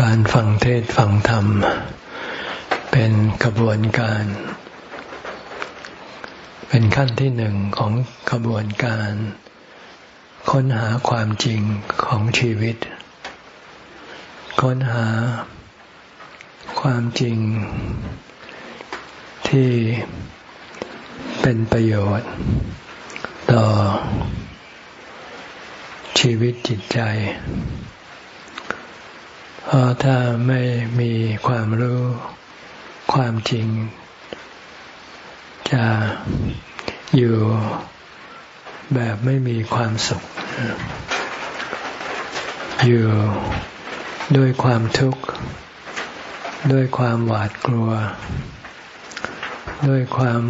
การฟังเทศฟังธรรม เป็นกระบวนการ เป็นขั้นที่หนึ่งของกระบวนการ ค้นหาความจริงของชีวิต ค้นหาความจริงที่เป็นประโยชน์ ต่อชีวิตจิตใจ เพราะถ้าไม่มีความรู้ความจริง จะอยู่แบบไม่มีความสุข อยู่ด้วยความทุกข์ ด้วยความหวาดกลัว ด้วยความ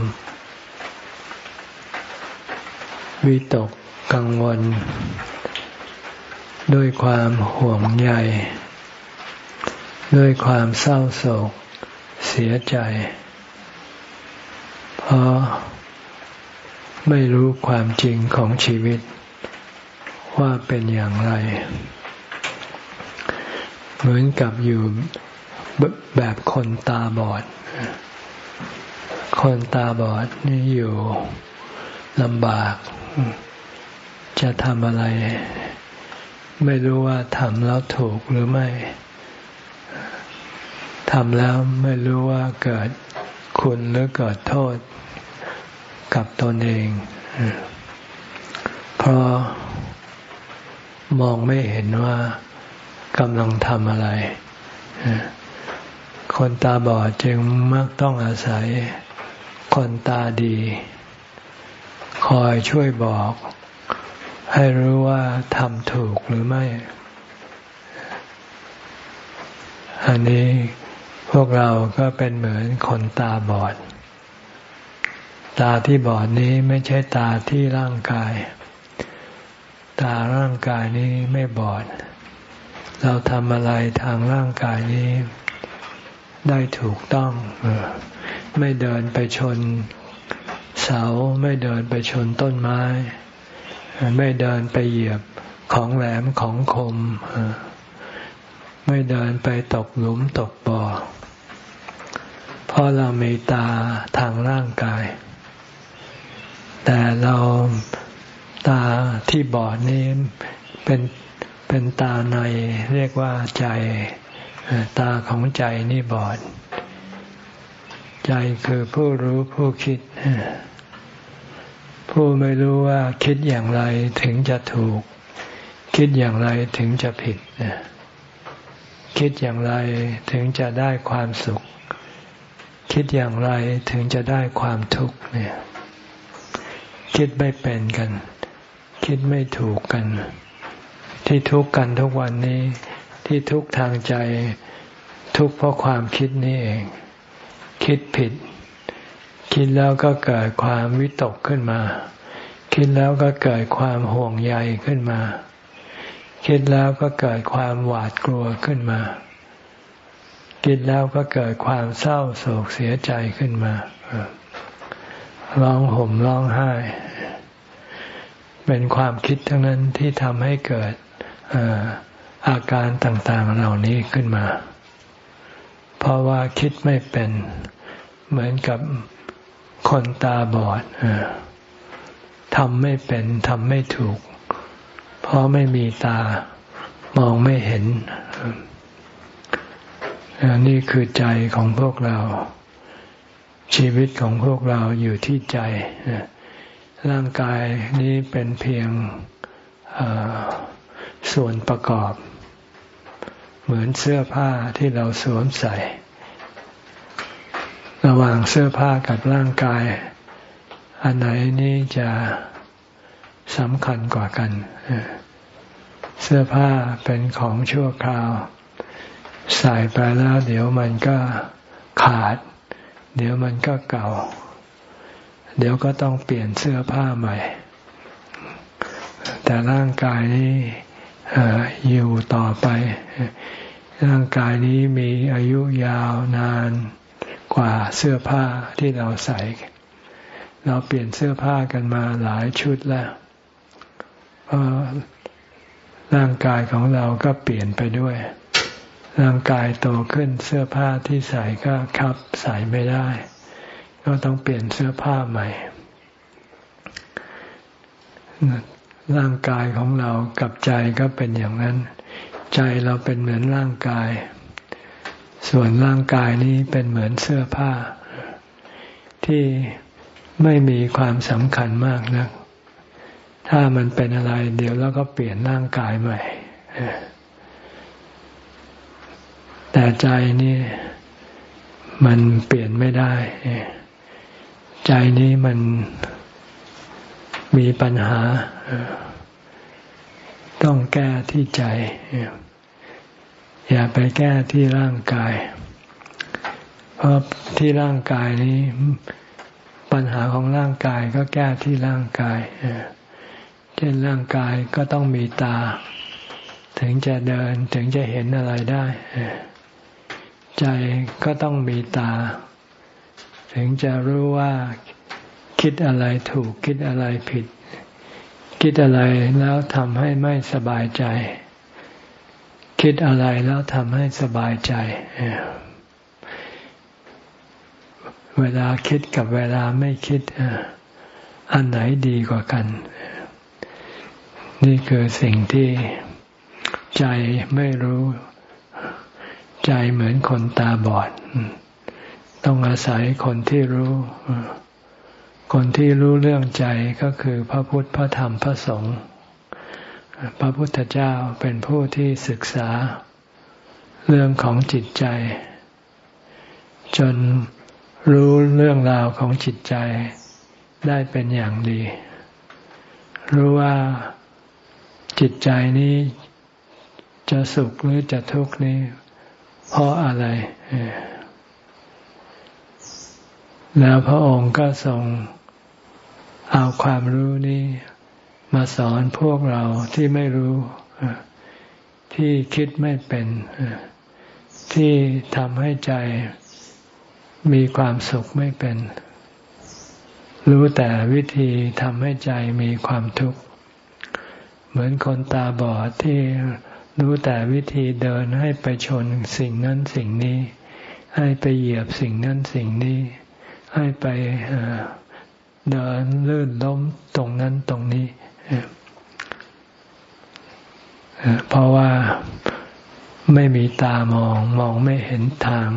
วิตกกังวล ด้วยความห่วงใย ด้วยความเศร้าโศก เสียใจ เพราะไม่รู้ความจริงของชีวิต ว่าเป็นอย่างไร เหมือนกับอยู่แบบคนตาบอด คนตาบอดนี่อยู่ลำบาก จะทำอะไร ไม่รู้ว่าทำแล้วถูกหรือไม่ ทำแล้วไม่รู้ว่าเกิดคุณหรือเกิดโทษกับตนเอง เพราะมองไม่เห็นว่ากำลังทำอะไร คนตาบอดจึงมักต้องอาศัยคนตาดี คอยช่วยบอก ให้รู้ว่าทำถูกหรือไม่ อันนี้ พวกเราก็เป็นเหมือนคนตาบอด ตาที่บอดนี้ไม่ใช่ตาที่ร่างกาย ตาร่างกายนี้ไม่บอด เราทำอะไรทางร่างกายนี้ได้ถูกต้องไม่เดินไปชนเสาไม่เดินไปชนต้นไม้ ไม่เดินไปเหยียบของแหลมของคม ไม่เดินไปตกหลุมตกบ่อ ราะเรามีตาทางร่างกาย แต่เราตาที่บอดนี้เป็นเป็นตาในเรียกว่าใจ ตาของใจนี่บอด ใจคือผู้รู้ผู้คิด ผู้ไม่รู้ว่าคิดอย่างไรถึงจะถูก คิดอย่างไรถึงจะผิด คิดอย่างไรถึงจะได้ความสุข คิดอย่างไรถึงจะได้ความทุกข์เนี่ย คิดไม่เป็นกัน คิดไม่ถูกกัน ที่ทุกข์กันทุกวันนี้ ที่ทุกข์ทางใจ ทุกข์เพราะความคิดนี่เอง คิดผิด คิดแล้วก็เกิดความวิตกขึ้นมา คิดแล้วก็เกิดความห่วงใยขึ้นมา คิดแล้วก็เกิดความหวาดกลัวขึ้นมา คิดแล้วก็เกิดความเศร้าโศกเสียใจขึ้นมา ร้องห่มร้องไห้ เป็นความคิดทั้งนั้นที่ทำให้เกิดอาการต่างๆเหล่านี้ขึ้นมา เพราะว่าคิดไม่เป็นเหมือนกับคนตาบอดทำไม่เป็นทำไม่ถูก เพราะไม่มีตามองไม่เห็น นี่คือใจของพวกเรา ชีวิตของพวกเราอยู่ที่ใจ ร่างกายนี้เป็นเพียงส่วนประกอบ เหมือนเสื้อผ้าที่เราสวมใส่ ระหว่างเสื้อผ้ากับร่างกาย อันไหนนี้จะสำคัญกว่ากัน เสื้อผ้าเป็นของชั่วคราว ใส่ไปแล้ว เดี๋ยวมันก็ขาด เดี๋ยวมันก็เก่า เดี๋ยวก็ต้องเปลี่ยนเสื้อผ้าใหม่ แต่ร่างกายนี้อยู่ต่อไป ร่างกายนี้มีอายุยาวนานกว่าเสื้อผ้าที่เราใส่ เราเปลี่ยนเสื้อผ้ากันมาหลายชุดแล้วเพราะร่างกายของเราก็เปลี่ยนไปด้วย ร่างกายโตขึ้นเสื้อผ้าที่ใส่ก็คับใส่ไม่ได้ ก็ต้องเปลี่ยนเสื้อผ้าใหม่ ร่างกายของเรากับใจก็เป็นอย่างนั้น ใจเราเป็นเหมือนร่างกาย ส่วนร่างกายนี้เป็นเหมือนเสื้อผ้า ที่ไม่มีความสำคัญมากนะักถ้ามันเป็นอะไร เดี๋ยวแล้วก็เปลี่ยนร่างกายใหม่ แต่ใจนี่มันเปลี่ยนไม่ได้ ใจนี้มันมีปัญหา ต้องแก้ที่ใจ อย่าไปแก้ที่ร่างกาย เพราะที่ร่างกายนี้ ปัญหาของร่างกายก็แก้ที่ร่างกายเช่นร่างกายก็ต้องมีตา ถึงจะเดินถึงจะเห็นอะไรได้ ใจก็ต้องมีตา ถึงจะรู้ว่าคิดอะไรถูกคิดอะไรผิด คิดอะไรแล้วทำให้ไม่สบายใจ คิดอะไรแล้วทำให้สบายใจ เวลาคิดกับเวลาไม่คิด อันไหนดีกว่ากัน นี่คือสิ่งที่ใจไม่รู้ ใจเหมือนคนตาบอด ต้องอาศัยคนที่รู้ คนที่รู้เรื่องใจก็คือพระพุทธพระธรรมพระสงฆ์พระพุทธเจ้าเป็นผู้ที่ศึกษาเรื่องของจิตใจ จนรู้เรื่องราวของจิตใจได้เป็นอย่างดี รู้ว่าจิตใจนี้จะสุขหรือจะทุกข์นี้ เพราะอะไร แล้วพระองค์ก็ทรงเอาความรู้นี้มาสอนพวกเราที่ไม่รู้ ที่คิดไม่เป็น ที่ทำให้ใจมีความสุขไม่เป็น รู้แต่วิธีทำให้ใจมีความทุกข์ เหมือนคนตาบอดที่ รู้แต่วิธีเดินให้ไปชนสิ่งนั้นสิ่งนี้ ให้ไปเหยียบสิ่งนั้นสิ่งนี้ ให้ไปเดินลื่นล้มตรงนั้นตรงนี้ เพราะว่าไม่มีตามองมองไม่เห็นทาง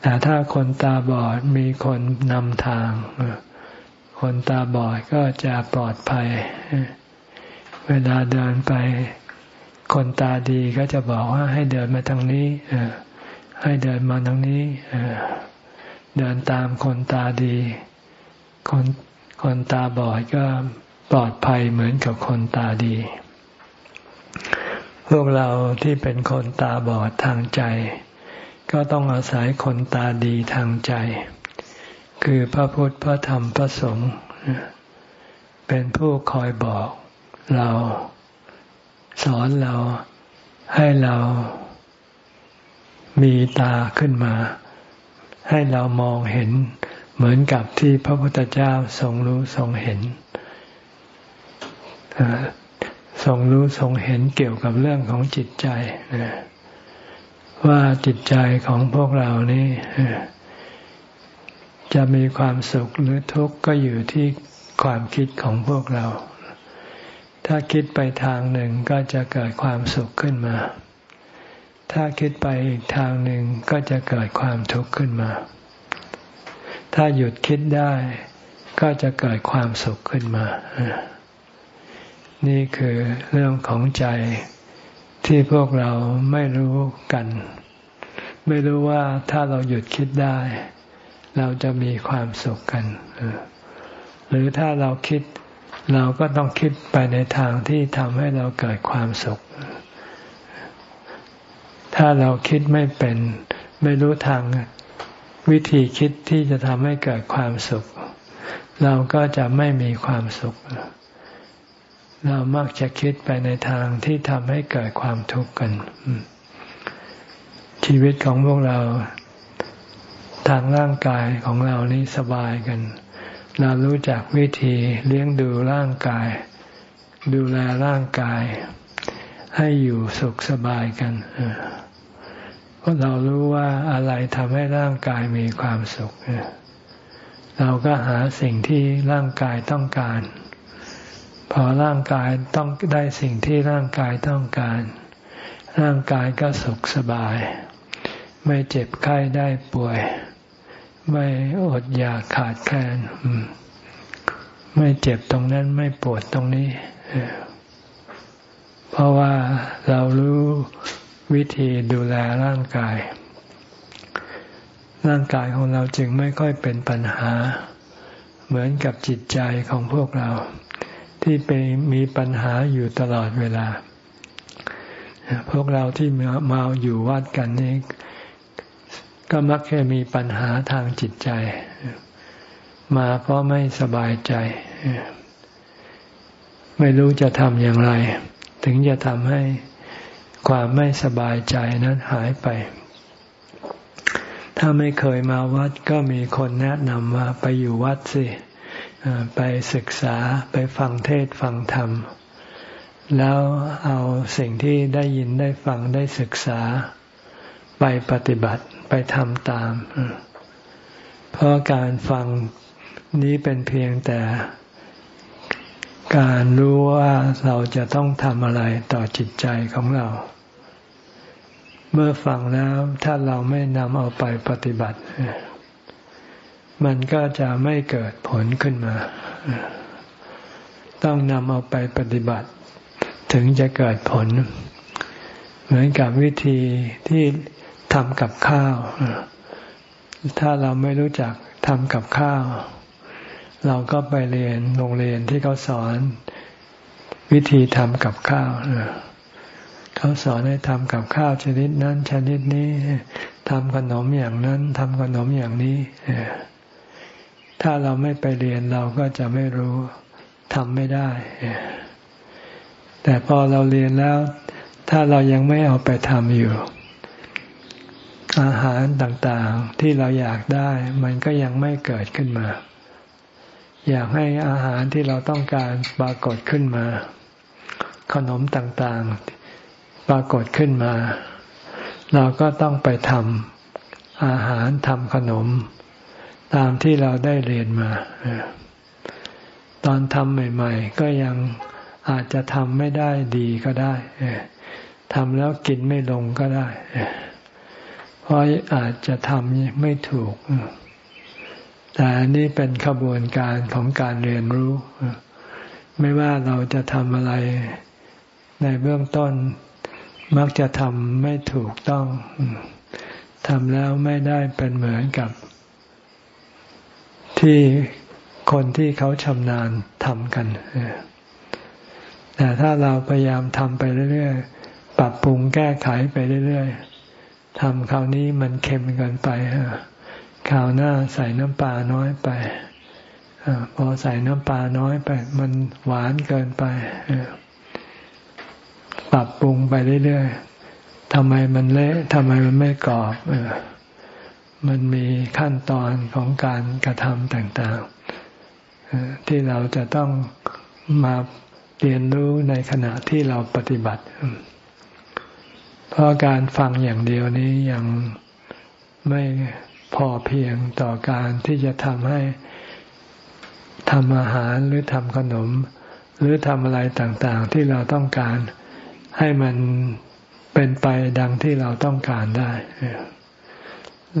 แต่ถ้าคนตาบอดมีคนนำทาง คนตาบอดก็จะปลอดภัย เวลาเดินไป คนตาดีก็จะบอกว่าให้เดินมาทางนี้ให้เดินมาทางนี้เดินตามคนตาดี คนคนตาบอดก็ปลอดภัยเหมือนกับคนตาดี พวกเราที่เป็นคนตาบอดทางใจ ก็ต้องอาศัยคนตาดีทางใจ คือพระพุทธพระธรรมพระสงฆ์เป็นผู้คอยบอกเรา สอนเราให้เรามีตาขึ้นมา ให้เรามองเห็น เหมือนกับที่พระพุทธเจ้าทรงรู้ทรงเห็นทรงรู้ทรงเห็นเกี่ยวกับเรื่องของจิตใจว่าจิตใจของพวกเรานี่จะมีความสุขหรือทุกข์ก็อยู่ที่ความคิดของพวกเรา ถ้าคิดไปทางหนึ่งก็จะเกิดความสุขขึ้นมา ถ้าคิดไปอีกทางหนึ่งก็จะเกิดความทุกข์ขึ้นมา ถ้าหยุดคิดได้ก็จะเกิดความสุขขึ้นมา นี่คือเรื่องของใจที่พวกเราไม่รู้กัน ไม่รู้ว่าถ้าเราหยุดคิดได้ เราจะมีความสุขกัน หรือถ้าเราคิด เราก็ต้องคิดไปในทางที่ทำให้เราเกิดความสุข ถ้าเราคิดไม่เป็น ไม่รู้ทางวิธีคิดที่จะทำให้เกิดความสุข เราก็จะไม่มีความสุข เรามักจะคิดไปในทางที่ทำให้เกิดความทุกข์กัน ชีวิตของพวกเรา ทางร่างกายของเรานี่สบายกัน เรารู้จักวิธีเลี้ยงดูร่างกาย ดูแลร่างกาย ให้อยู่สุขสบายกันเพราะเรารู้ว่าอะไรทำให้ร่างกายมีความสุข เราก็หาสิ่งที่ร่างกายต้องการ พอร่างกายต้องได้สิ่งที่ร่างกายต้องการ ร่างกายก็สุขสบาย ไม่เจ็บไข้ได้ป่วย ไม่อดอยากขาดแคลนไม่เจ็บตรงนั้นไม่ปวดตรงนี้ เพราะว่าเรารู้วิธีดูแลร่างกาย ร่างกายของเราจึงไม่ค่อยเป็นปัญหา เหมือนกับจิตใจของพวกเรา ที่ไปมีปัญหาอยู่ตลอดเวลา พวกเราที่มาอยู่วัดกันนี้ ก็มักแค่มีปัญหาทางจิตใจ มาเพราะไม่สบายใจ ไม่รู้จะทำอย่างไร ถึงจะทำให้ความไม่สบายใจนั้นหายไป ถ้าไม่เคยมาวัดก็มีคนแนะนำว่าไปอยู่วัดสิไปศึกษาไปฟังเทศฟังธรรม แล้วเอาสิ่งที่ได้ยินได้ฟังได้ศึกษาไปปฏิบัติ ไปทำตาม เพราะการฟังนี้เป็นเพียงแต่ การรู้ว่าเราจะต้องทำอะไรต่อจิตใจของเรา เมื่อฟังแล้วถ้าเราไม่นำเอาไปปฏิบัติ มันก็จะไม่เกิดผลขึ้นมา ต้องนำเอาไปปฏิบัติ ถึงจะเกิดผล เหมือนกับวิธีที่ ทำกับข้าว ถ้าเราไม่รู้จักทำกับข้าว เราก็ไปเรียนโรงเรียนที่เขาสอนวิธีทำกับข้าวเขาสอนให้ทำกับข้าวชนิดนั้น ชนิดนี้ทำขนมอย่างนั้นทำขนมอย่างนี้ถ้าเราไม่ไปเรียนเราก็จะไม่รู้ทำไม่ได้ แต่พอเราเรียนแล้ว ถ้าเรายังไม่เอาไปทำอยู่ อาหารต่างๆที่เราอยากได้ มันก็ยังไม่เกิดขึ้นมา อยากให้อาหารที่เราต้องการปรากฏขึ้นมา ขนมต่างๆ ปรากฏขึ้นมา เราก็ต้องไปทำอาหารทำขนม ตามที่เราได้เรียนมา ตอนทำใหม่ ๆ ก็ยังอาจจะทำไม่ได้ดีก็ได้ทำแล้วกินไม่ลงก็ได้ เพราะอาจจะทำไม่ถูก แต่นี่เป็นขบวนการของการเรียนรู้ ไม่ว่าเราจะทำอะไรในเบื้องต้น มักจะทำไม่ถูกต้องทำแล้วไม่ได้เป็นเหมือนกับ ที่คนที่เขาชำนาญทำกัน แต่ถ้าเราพยายามทำไปเรื่อยๆ ปรับปรุงแก้ไขไปเรื่อยๆ ทำคราวนี้มันเค็มเกินไปคราวหน้าใส่น้ำปลาน้อยไปพอใส่น้ำปลาน้อยไป มันหวานเกินไปปรับปรุงไปเรื่อยๆทำไมมันเละทำไมมันไม่กรอบมันมีขั้นตอนของการกระทำต่างๆที่เราจะต้องมาเรียนรู้ในขณะที่เราปฏิบัติ เพราะการฟังอย่างเดียวนี้ยังไม่พอเพียงต่อการที่จะทำให้ทำอาหารหรือทำขนม หรือทำอะไรต่างๆ ที่เราต้องการให้มันเป็นไปดังที่เราต้องการได้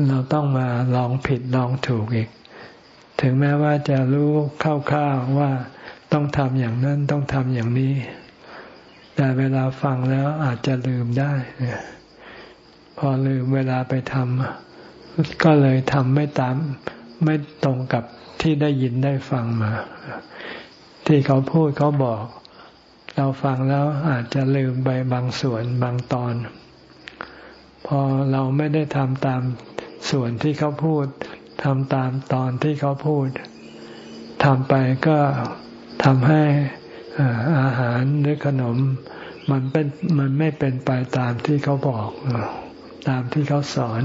เราต้องมาลองผิดลองถูกอีก ถึงแม้ว่าจะรู้คร่าวๆว่าต้องทำอย่างนั้นต้องทำอย่างนี้ แต่เวลาฟังแล้วอาจจะลืมได้ พอลืมเวลาไปทำก็เลยทำไม่ตามไม่ตรงกับที่ได้ยินได้ฟังมา ที่เขาพูดเขาบอก เราฟังแล้วอาจจะลืมไปบางส่วนบางตอน พอเราไม่ได้ทำตามส่วนที่เขาพูดทำตามตอนที่เขาพูดทำไปก็ทำให้ อาหารหรือขนม มันเป็นมันไม่เป็นไปตามที่เขาบอกตามที่เขาสอน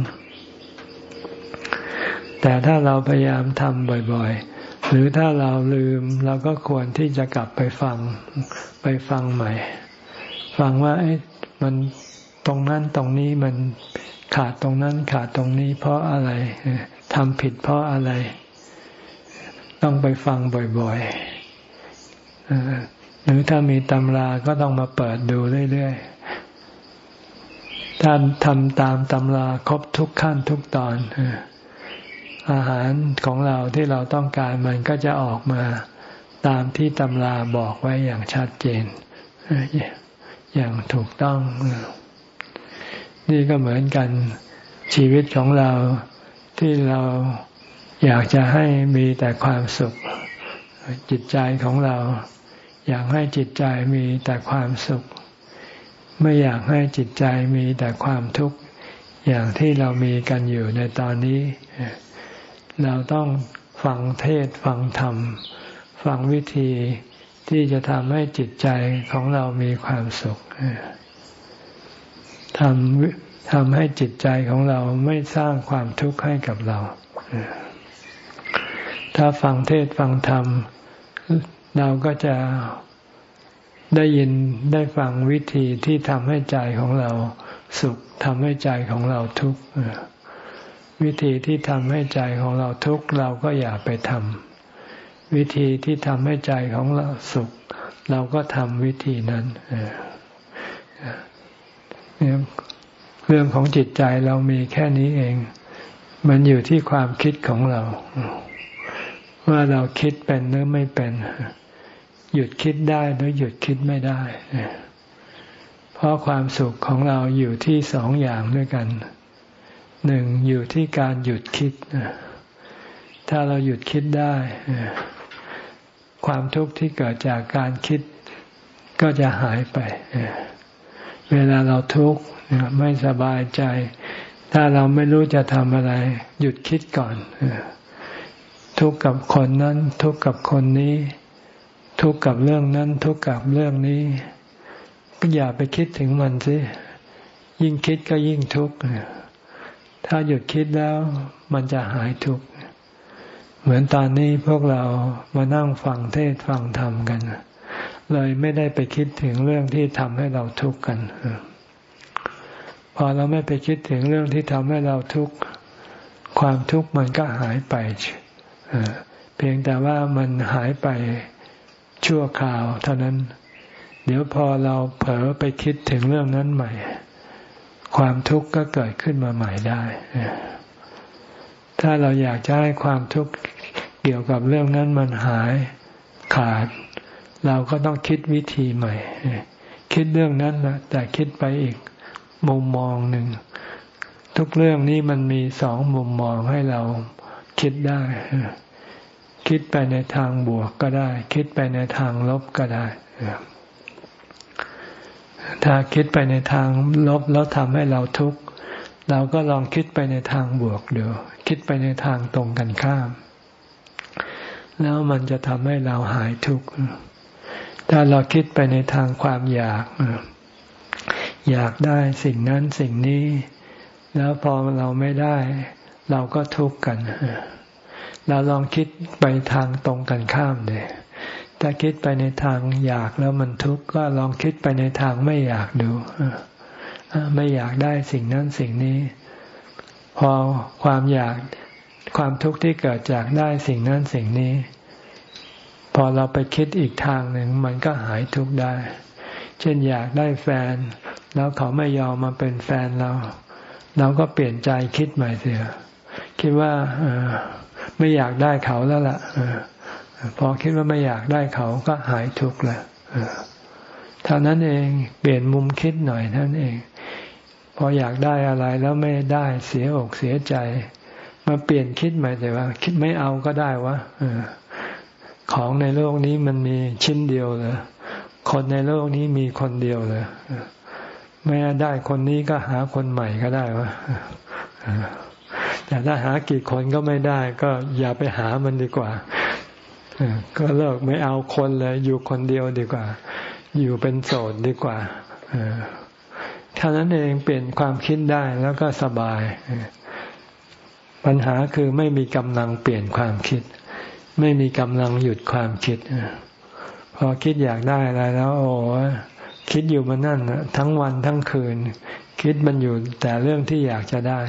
แต่ถ้าเราพยายามทำบ่อยๆ หรือถ้าเราลืมเราก็ควรที่จะกลับไปฟังไปฟังใหม่ ฟังว่าไอ้มันตรงนั้นตรงนี้มันขาดตรงนั้นขาดตรงนี้เพราะอะไรทำผิดเพราะอะไร ต้องไปฟังบ่อยๆ หรือถ้ามีตำราก็ต้องมาเปิดดูเรื่อยๆ ถ้าทำตามตำราครบทุกขั้นทุกตอน อาหารของเราที่เราต้องการมันก็จะออกมาตามที่ตำราบอกไว้อย่างชัดเจน อย่างถูกต้อง นี่ก็เหมือนกันชีวิตของเราที่เราอยากจะให้มีแต่ความสุข จิตใจของเรา อยากให้จิตใจมีแต่ความสุข ไม่อยากให้จิตใจมีแต่ความทุกข์อย่างที่เรามีกันอยู่ในตอนนี้ เราต้องฟังเทศฟังธรรม ฟังวิธีที่จะทำให้จิตใจของเรามีความสุขทำทำให้จิตใจของเราไม่สร้างความทุกข์ให้กับเรา ถ้าฟังเทศฟังธรรม เราก็จะได้ยินได้ฟังวิธีที่ทำให้ใจของเราสุขทำให้ใจของเราทุกข์วิธีที่ทำให้ใจของเราทุกข์เราก็อย่าไปทำวิธีที่ทำให้ใจของเราสุข เราก็ทำวิธีนั้นเรื่องของจิตใจเรามีแค่นี้เอง มันอยู่ที่ความคิดของเรา ว่าเราคิดเป็นหรือไม่เป็น หยุดคิดได้หรือหยุดคิดไม่ได้ เพราะความสุขของเราอยู่ที่สองอย่างด้วยกัน หนึ่งอยู่ที่การหยุดคิด ถ้าเราหยุดคิดได้ ความทุกข์ที่เกิดจากการคิดก็จะหายไป เวลาเราทุกข์ไม่สบายใจ ถ้าเราไม่รู้จะทำอะไร หยุดคิดก่อน ทุกข์กับคนนั้น ทุกข์กับคนนี้ ทุกข์กับเรื่องนั้น ทุกข์กับเรื่องนี้ ก็อย่าไปคิดถึงมันสิยิ่งคิดก็ยิ่งทุกข์ถ้าหยุดคิดแล้ว มันจะหายทุกข์เหมือนตอนนี้พวกเรามานั่งฟังเทศฟังธรรมกัน เลยไม่ได้ไปคิดถึงเรื่องที่ทำให้เราทุกข์กันพอเราไม่ไปคิดถึงเรื่องที่ทำให้เราทุกข์ความทุกข์มันก็หายไปเพียงแต่ว่ามันหายไป ชั่วคราวเท่านั้น เดี๋ยวพอเราเผลอไปคิดถึงเรื่องนั้นใหม่ ความทุกข์ก็เกิดขึ้นมาใหม่ได้ ถ้าเราอยากจะให้ความทุกข์เกี่ยวกับเรื่องนั้นมันหายขาด เราก็ต้องคิดวิธีใหม่ คิดเรื่องนั้นนะแต่คิดไปอีกมุมมองหนึ่ง ทุกเรื่องนี้มันมีสองมุมมองให้เราคิดได้ คิดไปในทางบวกก็ได้ คิดไปในทางลบก็ได้ถ้าคิดไปในทางลบแล้วทำให้เราทุกข์เราก็ลองคิดไปในทางบวกเดูคิดไปในทางตรงกันข้าม แล้วมันจะทำให้เราหายทุกข์ถ้าเราคิดไปในทางความอยาก อยากได้สิ่งนั้นสิ่งนี้ แล้วพอเราไม่ได้ เราก็ทุกข์กันเเราลองคิดไปทางตรงกันข้ามเลยถ้าคิดไปในทางอยากแล้วมันทุกข์ก็ลองคิดไปในทางไม่อยากดูไม่อยากได้สิ่งนั้นสิ่งนี้ พอความอยากความทุกข์ที่เกิดจากได้สิ่งนั้นสิ่งนี้ พอเราไปคิดอีกทางหนึ่งมันก็หายทุกข์ได้ เช่นอยากได้แฟน แล้วเขาไม่ยอมมาเป็นแฟนเรา เราก็เปลี่ยนใจคิดใหม่เสียคิดว่า ไม่อยากได้เขาแล้วล่ะพอคิดว่าไม่อยากได้เขาก็หายทุกข์ล้วเท่านั้นเองเปลี่ยนมุมคิดหน่อยท่านั้นเอง พออยากได้อะไรแล้วไม่ได้เสียอกเสียใจมาเปลี่ยนคิดใหม่แต่ว่า คิดไม่เอาก็ได้วะของในโลกนี้มันมีชิ้นเดียวเลยคนในโลกนี้มีคนเดียวเลยไม่ได้คนนี้ก็หาคนใหม่ก็ได้วะ แต่ถ้าหากี่คนก็ไม่ได้ ก็อย่าไปหามันดีกว่าก็เลิกไม่เอาคนเลยอยู่คนเดียวดีกว่า อยู่เป็นโสดดีกว่าเท่านั้นเองเปลี่ยนความคิดได้แล้วก็สบาย ปัญหาคือไม่มีกำลังเปลี่ยนความคิด ไม่มีกำลังหยุดความคิดพอคิดอยากได้อะไรแล้ว โอ้คิดอยู่มันนั่นทั้งวันทั้งคืน คิดมันอยู่แต่เรื่องที่อยากจะได้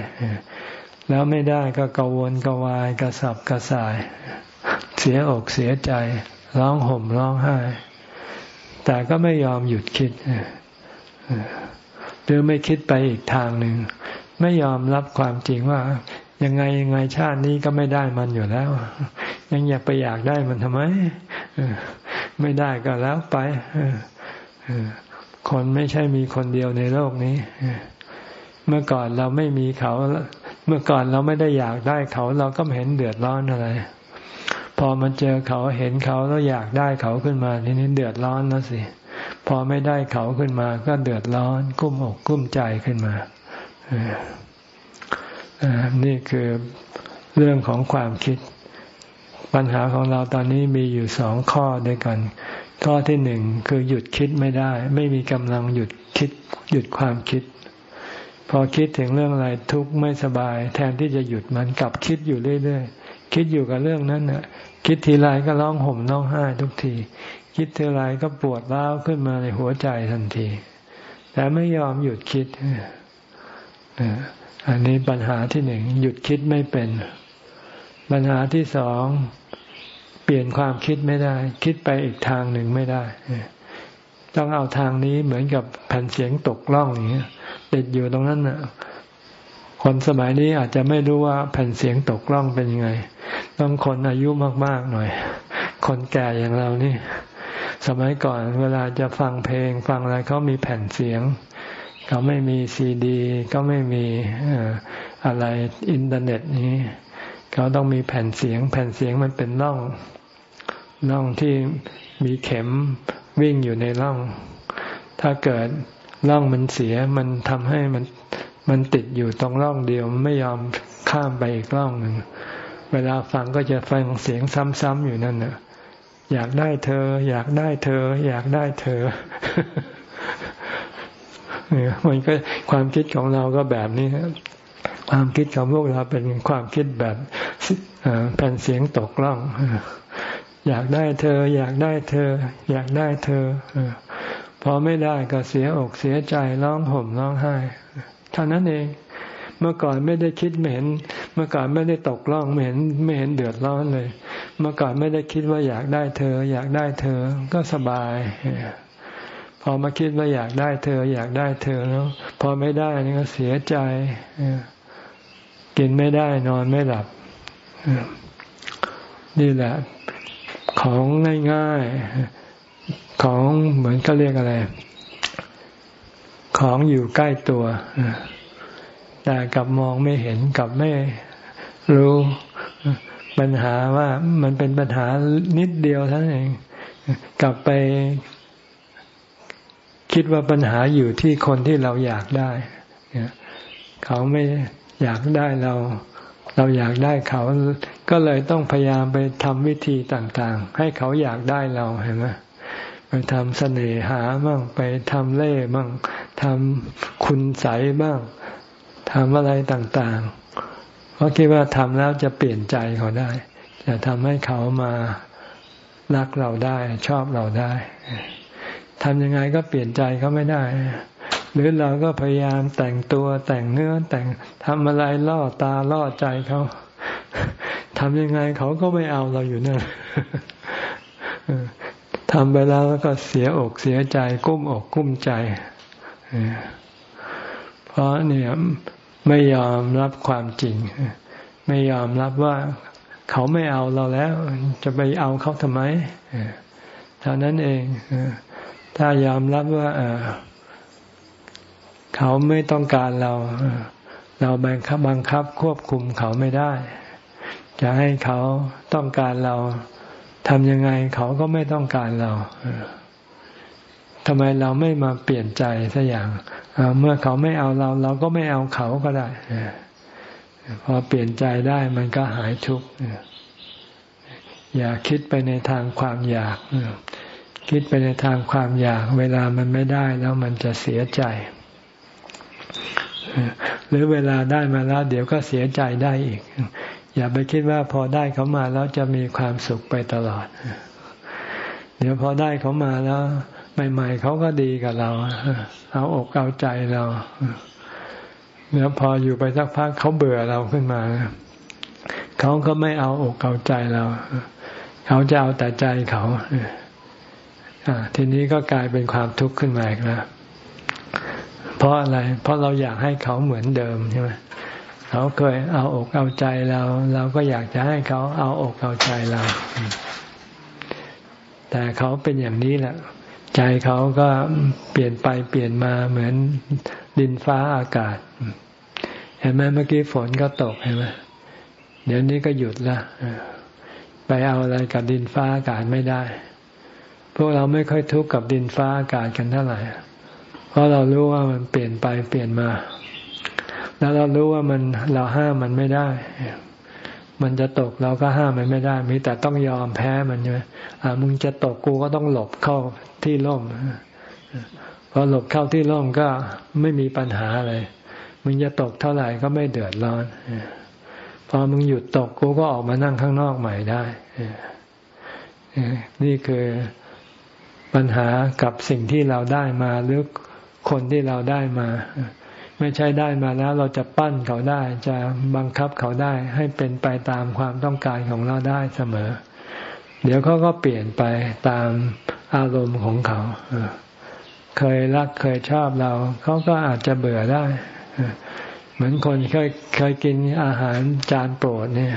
แล้วไม่ได้ก็กังวลกวายกระสับกระส่าย เสียอกเสียใจ ร้องห่มร้องไห้ แต่ก็ไม่ยอมหยุดคิดหรือไม่คิดไปอีกทางหนึ่ง ไม่ยอมรับความจริงว่า ยังไงยังไงชาตินี้ก็ไม่ได้มันอยู่แล้ว ยังอยากไปอยากได้มันทำไมไม่ได้ก็แล้วไปคนไม่ใช่มีคนเดียวในโลกนี้ เมื่อก่อนเราไม่มีเขา เมื่อก่อนเราไม่ได้อยากได้เขา เราก็ไม่เห็นเดือดร้อนอะไร พอมาเจอเขาเห็นเขาแล้วอยากได้เขาขึ้นมา ทีนี้เดือดร้อนแล้วสิ พอไม่ได้เขาขึ้นมา ก็เดือดร้อนกุ้มอกกุ้มใจขึ้นมานี่คือเรื่องของความคิด ปัญหาของเราตอนนี้มีอยู่สองข้อด้วยกัน ข้อที่หนึ่งคือหยุดคิดไม่ได้ ไม่มีกำลังหยุดคิด หยุดความคิด พอคิดถึงเรื่องอะไรทุกข์ไม่สบาย แทนที่จะหยุดมันกลับคิดอยู่เรื่อยๆ คิดอยู่กับเรื่องนั้นน่ะ คิดทีไรก็ร้องห่มร้องไห้ทุกที คิดทีไรก็ปวดร้าวขึ้นมาในหัวใจทันที แต่ไม่ยอมหยุดคิดอันนี้ปัญหาที่หนึ่งหยุดคิดไม่เป็น ปัญหาที่สองเปลี่ยนความคิดไม่ได้ คิดไปอีกทางหนึ่งไม่ได้ ต้องเอาทางนี้เหมือนกับแผ่นเสียงตกล่องอย่างเงี้ยติดอยู่ตรงนั้นน่ะ คนสมัยนี้อาจจะไม่รู้ว่าแผ่นเสียงตกล่องเป็นยังไง ต้องคนอายุมากๆหน่อย คนแก่อย่างเรานี่ สมัยก่อนเวลาจะฟังเพลง ฟังอะไรเขามีแผ่นเสียงเขาไม่มีซีดี ก็ไม่มีอะไรอินเทอร์เน็ตนี้เขาต้องมีแผ่นเสียง แผ่นเสียงมันเป็นร่องร่องที่มีเข็ม วิ่งอยู่ในร่อง ถ้าเกิดร่องมันเสียมันทำให้มันมันติดอยู่ตรงร่องเดียวมันไม่ยอมข้ามไปอีกร่องหนึ่งเวลาฟังก็จะฟังเสียงซ้ำๆอยู่นั่นน่ะอยากได้เธอ อยากได้เธอ อยากได้เธอเนี่ยมันก็ความคิดของเราก็แบบนี้ความคิดของพวกเราเป็นความคิดแบบแผ่นเสียงตกล่อง อยากได้เธอ อยากได้เธอ อยากได้เธอพอไม่ได้ก็เสียอกเสียใจร้องห่มร้องไห้เท่านั้นเอง เมื่อก่อนไม่ได้คิดไม่เห็น เมื่อก่อนไม่ได้ตกล่องไม่เห็นไม่เห็นเดือดร้อนเลย เมื่อก่อนไม่ได้คิดว่าอยากได้เธอ อยากได้เธอก็สบายพอมาคิดว่าอยากได้เธอ อยากได้เธอแล้วพอไม่ได้นี่ก็เสียใจกินไม่ได้นอนไม่หลับนี่แหละ ของง่ายๆ ของเหมือนเขาเรียกอะไร ของอยู่ใกล้ตัว แต่กับมองไม่เห็นกับไม่รู้ปัญหาว่ามันเป็นปัญหานิดเดียวเท่านั้นเอง กลับไป คิดว่าปัญหาอยู่ที่คนที่เราอยากได้เขาไม่อยากได้เรา เราอยากได้เขา ก็เลยต้องพยายามไปทำวิธีต่างๆ ให้เขาอยากได้เราเห็นไหมไปทำเสน่หาบ้างไปทำเล่บ้างทำคุณใสบ้างทำอะไรต่างๆ เพราะคิดว่าทำแล้วจะเปลี่ยนใจเขาได้ จะทำให้เขามารักเราได้ชอบเราได้ทำยังไงก็เปลี่ยนใจเขาไม่ได้ หรือเราก็พยายามแต่งตัวแต่งเนื้อแต่งทำอะไรล่อตาล่อใจเขา ทำยังไงเขาก็ไม่เอาเราอยู่นั่นทำไปแล้วก็เสียอกเสียใจ กุ้มอกกุ้มใจ เพราะเนี่ยไม่ยอมรับความจริง ไม่ยอมรับว่าเขาไม่เอาเราแล้ว จะไปเอาเขาทำไมเท่านั้นเอง ถ้ายอมรับว่าเขาไม่ต้องการเรา เราบังคับบังคับควบคุมเขาไม่ได้ จะให้เขาต้องการเราทำยังไงเขาก็ไม่ต้องการเราทำไมเราไม่มาเปลี่ยนใจสักอย่างเมื่อเขาไม่เอาเรา เราก็ไม่เอาเขาก็ได้พอเปลี่ยนใจได้มันก็หายทุกข์อย่าคิดไปในทางความอยาก คิดไปในทางความอยาก เวลามันไม่ได้แล้วมันจะเสียใจ หรือเวลาได้มาแล้ว เดี๋ยวก็เสียใจได้อีก อย่าไปคิดว่าพอได้เขามาแล้วจะมีความสุขไปตลอด เดี๋ยวพอได้เขามาแล้ว ใหม่ ๆเขาก็ดีกับเรา เอาอกเอาใจเราแล้วพออยู่ไปสักพักเขาเบื่อเราขึ้นมาเขาก็ไม่เอาอกเอาใจเราเขาจะเอาแต่ใจเขาทีนี้ก็กลายเป็นความทุกข์ขึ้นมาอีกแล้วเพราะอะไร เพราะเราอยากให้เขาเหมือนเดิมใช่ไหม เขาเคยเอาอกเอาใจเรา เราก็อยากจะให้เขาเอาอกเอาใจเรา แต่เขาเป็นอย่างนี้แหละ ใจเขาก็เปลี่ยนไปเปลี่ยนมาเหมือนดินฟ้าอากาศ เห็นไหมเมื่อกี้ฝนก็ตกเห็นไหมเดี๋ยวนี้ก็หยุดละไปเอาอะไรกับดินฟ้าอากาศไม่ได้ พวกเราไม่ค่อยทุกข์กับดินฟ้าอากาศกันเท่าไหร่ เพราะเรารู้ว่ามันเปลี่ยนไปเปลี่ยนมา แล้วเรารู้ว่ามันเราห้ามมันไม่ได้ มันจะตกเราก็ห้ามมันไม่ได้ มีแต่ต้องยอมแพ้มันใช่ไหมอ่ามึงจะตกกูก็ต้องหลบเข้าที่ร่มพอหลบเข้าที่ร่มก็ไม่มีปัญหาอะไรมึงจะตกเท่าไหร่ก็ไม่เดือดร้อนพอมึงหยุดตกกูก็ออกมานั่งข้างนอกใหม่ได้นี่คือปัญหากับสิ่งที่เราได้มาหรือคนที่เราได้มา ไม่ใช่ได้มาแล้วเราจะปั้นเขาได้ จะบังคับเขาได้ ให้เป็นไปตามความต้องการของเราได้เสมอ เดี๋ยวเขาก็เปลี่ยนไปตามอารมณ์ของเขา เคยรักเคยชอบเรา เขาก็อาจจะเบื่อได้ เหมือนคนเคยเคยกินอาหารจานโปรดเนี่ย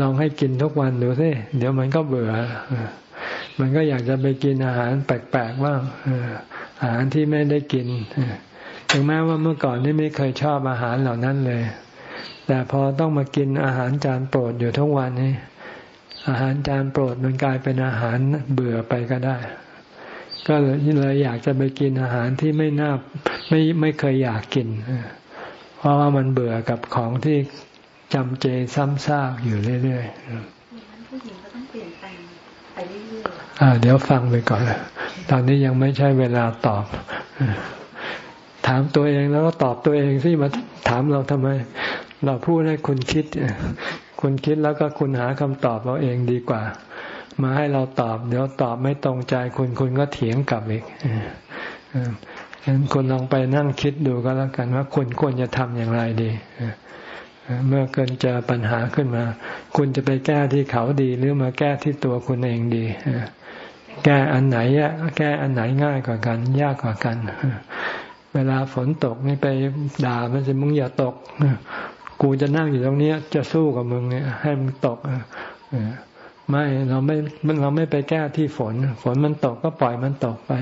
ลองให้กินทุกวันดูสิเดี๋ยวมันก็เบื่อ มันก็อยากจะไปกินอาหารแปลกๆบ้างอาหารที่ไม่ได้กิน ถึงแม้ว่าเมื่อก่อนนี่ไม่เคยชอบอาหารเหล่านั้นเลย แต่พอต้องมากินอาหารจานโปรดอยู่ทุกวันนี้ อาหารจานโปรดมันกลายเป็นอาหารเบื่อไปก็ได้ ก็เลยอยากจะไปกินอาหารที่ไม่น่าไม่ไม่เคยอยากกิน เพราะว่ามันเบื่อกับของที่จำเจซ้ำซากอยู่เรื่อยๆผู้หญิงก็ต้องเปลี่ยนแปลงไปเรื่อยๆเดี๋ยวฟังไปก่อน ตอนนี้ยังไม่ใช่เวลาตอบ ถามตัวเองแล้วก็ตอบตัวเองสิมาถามเราทำไม เราพูดให้คุณคิด คุณคิดแล้วก็คุณหาคำตอบเราเองดีกว่า มาให้เราตอบ เดี๋ยวตอบไม่ตรงใจคุณคุณก็เถียงกลับอีกฉะนั้นคุณลองไปนั่งคิดดูก็แล้วกันว่าคุณควรจะทำอย่างไรดีเมื่อเกินเจอปัญหาขึ้นมา คุณจะไปแก้ที่เขาดี หรือมาแก้ที่ตัวคุณเองดีแก้อันไหนแก้อันไหนง่ายกว่ากัน ยากกว่ากัน เวลาฝนตกนี่ไปด่ามันสิมึงอย่าตกกูจะนั่งอยู่ตรงนี้จะสู้กับมึงเนี่ยให้มึงตกไม่เราไม่เราไม่ไปแก้ที่ฝน ฝนมันตกก็ปล่อยมันตกไป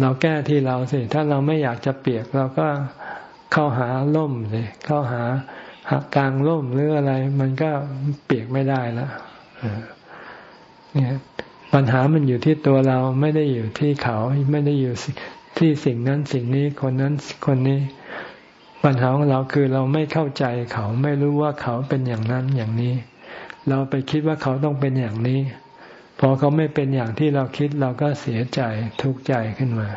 เราแก้ที่เราสิ ถ้าเราไม่อยากจะเปียกเราก็เข้าหาล่มสิเข้าหาหักกลางล่มหรืออะไร มันก็เปียกไม่ได้ล้วเนี่ยปัญหามันอยู่ที่ตัวเราไม่ได้อยู่ที่เขาไม่ได้อยู่ ที่สิ่งนั้นสิ่งนี้คนนั้นคนนี้ ปัญหาของเราคือเราไม่เข้าใจเขาไม่รู้ว่าเขาเป็นอย่างนั้นอย่างนี้ เราไปคิดว่าเขาต้องเป็นอย่างนี้ พอเขาไม่เป็นอย่างที่เราคิดเราก็เสียใจทุกข์ใจขึ้นมา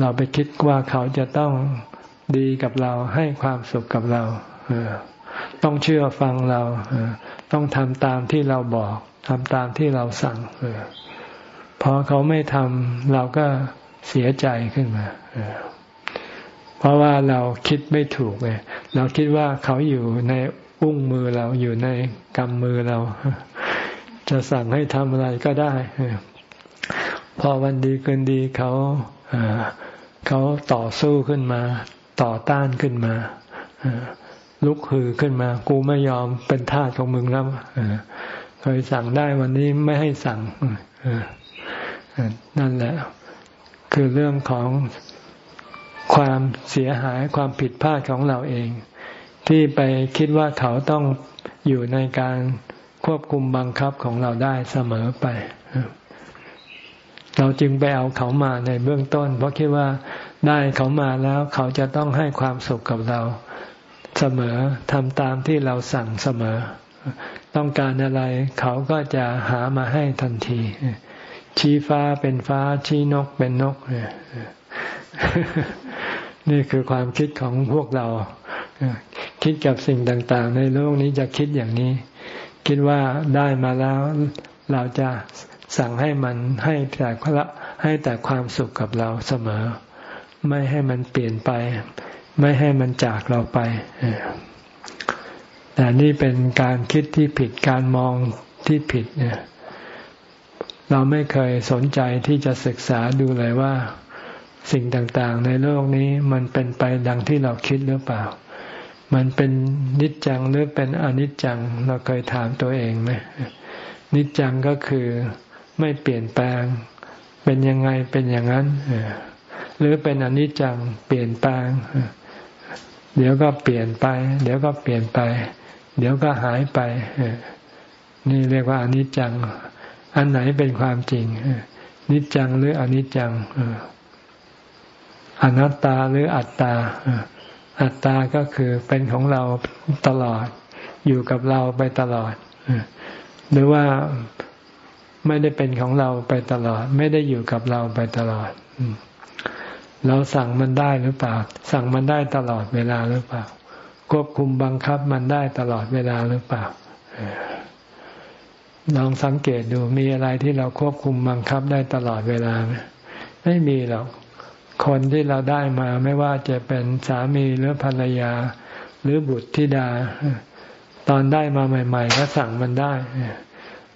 เราไปคิดว่าเขาจะต้องดีกับเราให้ความสุขกับเราต้องเชื่อฟังเราต้องทำตามที่เราบอกทำตามที่เราสั่งพอเขาไม่ทำเราก็ เสียใจขึ้นมา เพราะว่าเราคิดไม่ถูกเลยเราคิดว่าเขาอยู่ในอุ้งมือเราอยู่ในกำมือเรา จะสั่งให้ทำอะไรก็ได้ พอวันดีเกินดีเขาเขาต่อสู้ขึ้นมา ต่อต้านขึ้นมาลุกฮือขึ้นมา กูไม่ยอมเป็นทาสของมึงแล้วเคยสั่งได้วันนี้ไม่ให้สั่งนั่นแหละ คือเรื่องของความเสียหายความผิดพลาดของเราเอง ที่ไปคิดว่าเขาต้องอยู่ในการควบคุมบังคับของเราได้เสมอไป เราจึงไปเอาเขามาในเบื้องต้น เพราะคิดว่าได้เขามาแล้วเขาจะต้องให้ความสุขกับเราเสมอทำตามที่เราสั่งเสมอ ต้องการอะไรเขาก็จะหามาให้ทันที ชี้ฟ้าเป็นฟ้า ชี้นกเป็นนกนี่คือความคิดของพวกเราคิดกับสิ่งต่าง ๆ ในโลกนี้จะคิดอย่างนี้ คิดว่าได้มาแล้วเราจะสั่งให้มันให้แต่ละให้แต่ความสุขกับเราเสมอ ไม่ให้มันเปลี่ยนไป ไม่ให้มันจากเราไปแต่นี่เป็นการคิดที่ผิดการมองที่ผิดเนี่ย เราไม่เคยสนใจที่จะศึกษาดูเลยว่า สิ่งต่างๆ ในโลกนี้มันเป็นไปดังที่เราคิดหรือเปล่า มันเป็นนิจจังหรือเป็นอนิจจังเราเคยถามตัวเองไหมนิจจังก็คือไม่เปลี่ยนแปลง เป็นยังไงเป็นอย่างนั้นหรือเป็นอนิจจังเปลี่ยนแปลง เดี๋ยวก็เปลี่ยนไป เดี๋ยวก็เปลี่ยนไป เดี๋ยวก็หายไปนี่เรียกว่าอนิจจัง อันไหนเป็นความจริงนิจจังหรืออนิจจังอนัตตาหรืออัตตาอัตตาก็คือเป็นของเราตลอด อยู่กับเราไปตลอดหรือว่าไม่ได้เป็นของเราไปตลอด ไม่ได้อยู่กับเราไปตลอดเราสั่งมันได้หรือเปล่า สั่งมันได้ตลอดเวลาหรือเปล่า ควบคุมบังคับมันได้ตลอดเวลาหรือเปล่า ลองสังเกตดูมีอะไรที่เราควบคุมบังคับได้ตลอดเวลาไหมไม่มีหรอกคนที่เราได้มาไม่ว่าจะเป็นสามีหรือภรรยา หรือบุตรธิดา ตอนได้มาใหม่ ๆ ก็สั่งมันได้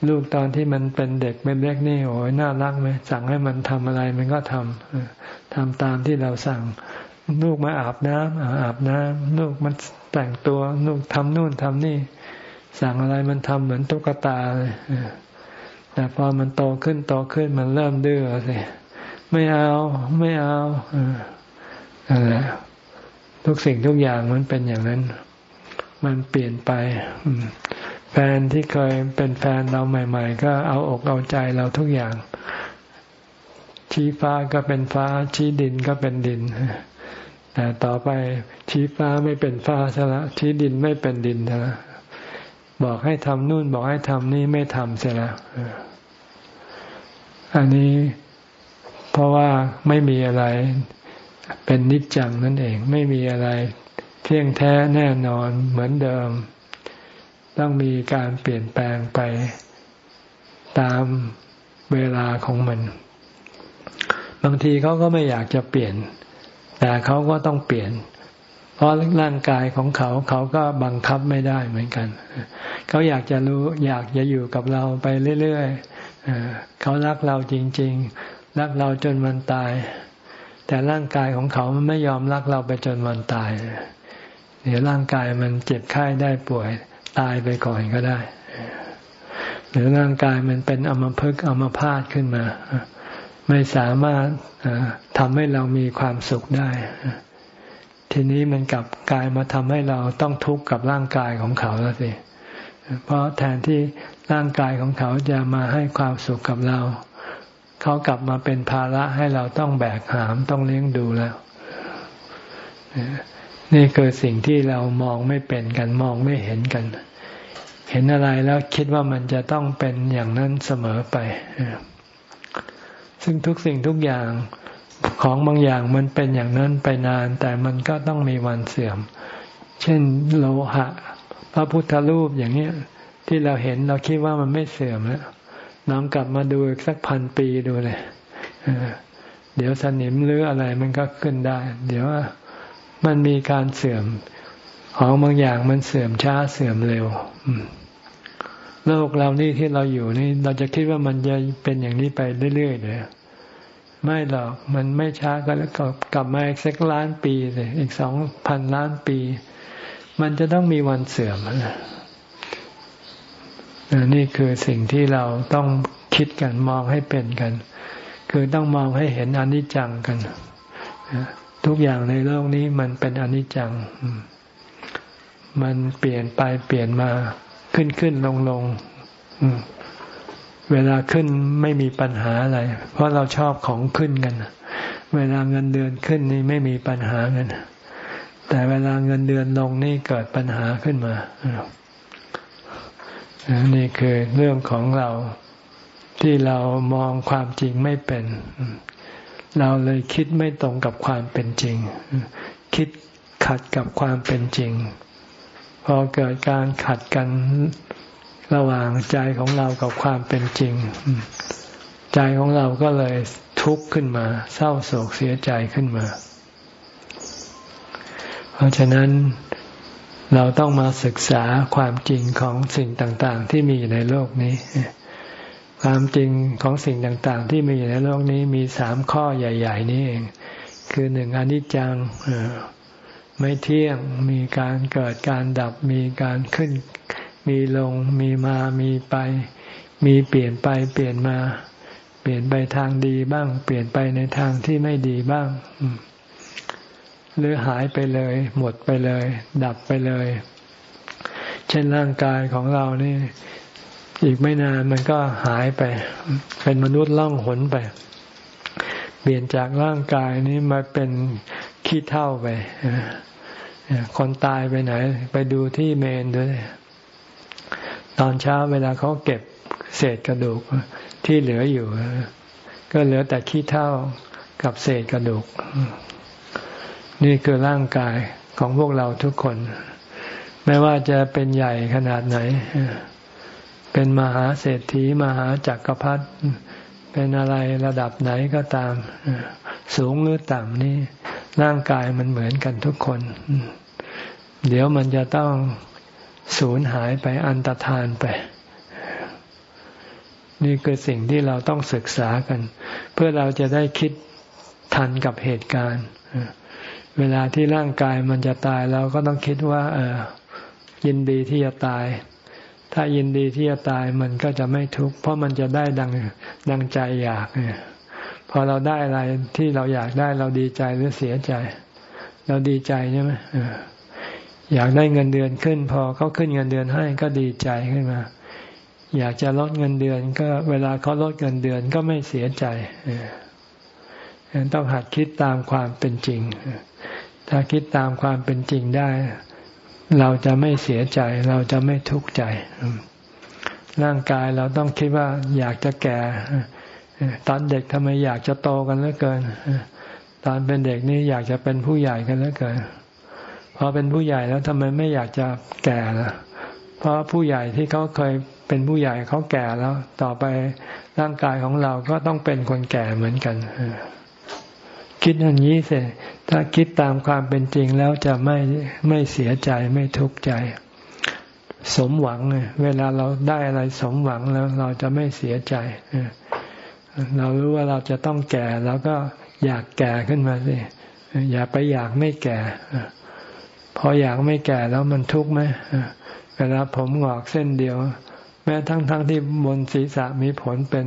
ลูกตอนที่มันเป็นเด็กเป็นเล็กนี่โอ้ยน่ารักไหมสั่งให้มันทำอะไรมันก็ทำทำตามที่เราสั่ง ลูกมาอาบน้ำอาบน้ำลูกมันแต่งตัว ลูกทำนู่นทำนี่ สั่งอะไรมันทำเหมือนตุ๊กตาเลยแต่พอมันโตขึ้นโตขึ้นมันเริ่มดื้อสิไม่เอาไม่เอาอะไรทุกสิ่งทุกอย่างมันเป็นอย่างนั้น มันเปลี่ยนไปแฟนที่เคยเป็นแฟนเราใหม่ ๆ ก็เอาอกเอาใจเราทุกอย่าง ชี้ฟ้าก็เป็นฟ้า ชี้ดินก็เป็นดินแต่ต่อไปชี้ฟ้าไม่เป็นฟ้าซะละชี้ดินไม่เป็นดินซะละ บอกให้ทำนู่นบอกให้ทำนี่ไม่ทำเสียแล้วอันนี้เพราะว่าไม่มีอะไรเป็นนิจจังนั่นเอง ไม่มีอะไรเที่ยงแท้แน่นอนเหมือนเดิม ต้องมีการเปลี่ยนแปลงไปตามเวลาของมัน บางทีเขาก็ไม่อยากจะเปลี่ยน แต่เขาก็ต้องเปลี่ยนเพราะร่างกายของเขาเขาก็บังคับไม่ได้เหมือนกัน เขาอยากจะรู้อยากจะอยู่กับเราไปเรื่อยๆเขารักเราจริง ๆ รักเราจนวันตาย แต่ร่างกายของเขามันไม่ยอมรักเราไปจนวันตายเดี๋ยวร่างกายมันเจ็บไข้ได้ป่วยตายไปก่อนก็ได้ หรือร่างกายมันเป็นอมภพอมพาตขึ้นมา ไม่สามารถทำให้เรามีความสุขได้ ทีนี้มันกลับกลายมาทำให้เราต้องทุกข์กับร่างกายของเขาแล้วสิเพราะแทนที่ร่างกายของเขาจะมาให้ความสุขกับเรา เขากลับมาเป็นภาระให้เราต้องแบกหามต้องเลี้ยงดูแล้ว นี่คือสิ่งที่เรามองไม่เป็นกันมองไม่เห็นกัน เห็นอะไรแล้วคิดว่ามันจะต้องเป็นอย่างนั้นเสมอไป ซึ่งทุกสิ่งทุกอย่าง ของบางอย่างมันเป็นอย่างนั้นไปนาน แต่มันก็ต้องมีวันเสื่อม เช่นโลหะ พระพุทธรูปอย่างนี้ที่เราเห็นเราคิดว่ามันไม่เสื่อมแล้วน้องกลับมาดูอีกสักพันปีดูเลยเดี๋ยวสนิมหรืออะไรมันก็ขึ้นได้ เดี๋ยวมันมีการเสื่อม ของบางอย่างมันเสื่อมช้าเสื่อมเร็วโลกเรานี่ที่เราอยู่นี่ เราจะคิดว่ามันจะเป็นอย่างนี้ไปเรื่อยๆเลย ไม่หรอกมันไม่ช้าก็แล้วก็กลับมาอีกสักล้านปีเลยอีกสองพันล้านปี มันจะต้องมีวันเสื่อมนี่คือสิ่งที่เราต้องคิดกันมองให้เป็นกัน คือต้องมองให้เห็นอนิจจังกันทุกอย่างในโลกนี้มันเป็นอนิจจัง มันเปลี่ยนไปเปลี่ยนมาขึ้นขึ้นลงลง เวลาขึ้นไม่มีปัญหาอะไร เพราะเราชอบของขึ้นกัน เวลาเงินเดือนขึ้นนี่ไม่มีปัญหากันแต่เวลาเงินเดือนลงนี่เกิดปัญหาขึ้นมา นี่คือเรื่องของเราที่เรามองความจริงไม่เป็น เราเลยคิดไม่ตรงกับความเป็นจริง คิดขัดกับความเป็นจริง พอเกิดการขัดกัน ระหว่างใจของเรากับความเป็นจริง ใจของเราก็เลยทุกข์ขึ้นมา เศร้าโศกเสียใจขึ้นมา เพราะฉะนั้นเราต้องมาศึกษาความจริงของสิ่งต่างๆ ที่มีอยู่ในโลกนี้ ความจริงของสิ่งต่างๆ ที่มีอยู่ในโลกนี้มีสามข้อใหญ่ ๆ นี้เอง คือหนึ่งอนิจจังไม่เที่ยงมีการเกิดการดับมีการขึ้น มีลง มีมา มีไป มีเปลี่ยนไปเปลี่ยนมา เปลี่ยนไปทางดีบ้าง เปลี่ยนไปในทางที่ไม่ดีบ้าง หรือหายไปเลย หมดไปเลย ดับไปเลย เช่นร่างกายของเรานี่ อีกไม่นานมันก็หายไป เป็นมนุษย์ล่องหนไป เปลี่ยนจากร่างกายนี้มาเป็นขี้เท่าไปคนตายไปไหน ไปดูที่เมนด้วย ตอนเช้าเวลาเขาเก็บเศษกระดูกที่เหลืออยู่ ก็เหลือแต่ขี้เท่ากับเศษกระดูก นี่คือร่างกายของพวกเราทุกคน ไม่ว่าจะเป็นใหญ่ขนาดไหน เป็นมหาเศรษฐีมหาจักรพรรดิเป็นอะไรระดับไหนก็ตาม สูงหรือต่ำนี่ร่างกายมันเหมือนกันทุกคน เดี๋ยวมันจะต้อง สูญหายไปอันตรธานไป นี่คือสิ่งที่เราต้องศึกษากัน เพื่อเราจะได้คิดทันกับเหตุการณ์ เวลาที่ร่างกายมันจะตายเราก็ต้องคิดว่า เออ ยินดีที่จะตาย ถ้ายินดีที่จะตายมันก็จะไม่ทุกข์เพราะมันจะได้ดังดังใจอยากเนี่ยพอเราได้อะไรที่เราอยากได้เราดีใจหรือเสียใจ เราดีใจใช่ไหมอ อยากได้เงินเดือนขึ้น พอเขาขึ้นเงินเดือนให้ก็ดีใจขึ้นมา อยากจะลดเงินเดือน ก็เวลาเขาลดเงินเดือนก็ไม่เสียใจต้องหัดคิดตามความเป็นจริง ถ้าคิดตามความเป็นจริงได้ เราจะไม่เสียใจ เราจะไม่ทุกข์ใจ ร่างกายเราต้องคิดว่าอยากจะแก่ตอนเด็กทำไมอยากจะโตกันเหลือเกิน ตอนเป็นเด็กนี่อยากจะเป็นผู้ใหญ่กันเหลือเกิน พอเป็นผู้ใหญ่แล้วทำไมไม่อยากจะแก่ล่ะ เพราะผู้ใหญ่ที่เขาเคยเป็นผู้ใหญ่เขาแก่แล้ว ต่อไปร่างกายของเราก็ต้องเป็นคนแก่เหมือนกันคิดอย่างนี้สิถ้าคิดตามความเป็นจริงแล้วจะไม่ไม่เสียใจไม่ทุกข์ใจ สมหวังเวลาเราได้อะไรสมหวังแล้ว เราจะไม่เสียใจเรารู้ว่าเราจะต้องแก่ แล้วก็อยากแก่ขึ้นมาสิอย่าไปอยากไม่แก่ พออยากไม่แก่แล้วมันทุกข์ไหมเวลาผมหงอกเส้นเดียว แม้ทั้งๆทที่บนศีรษะมีผลเป็น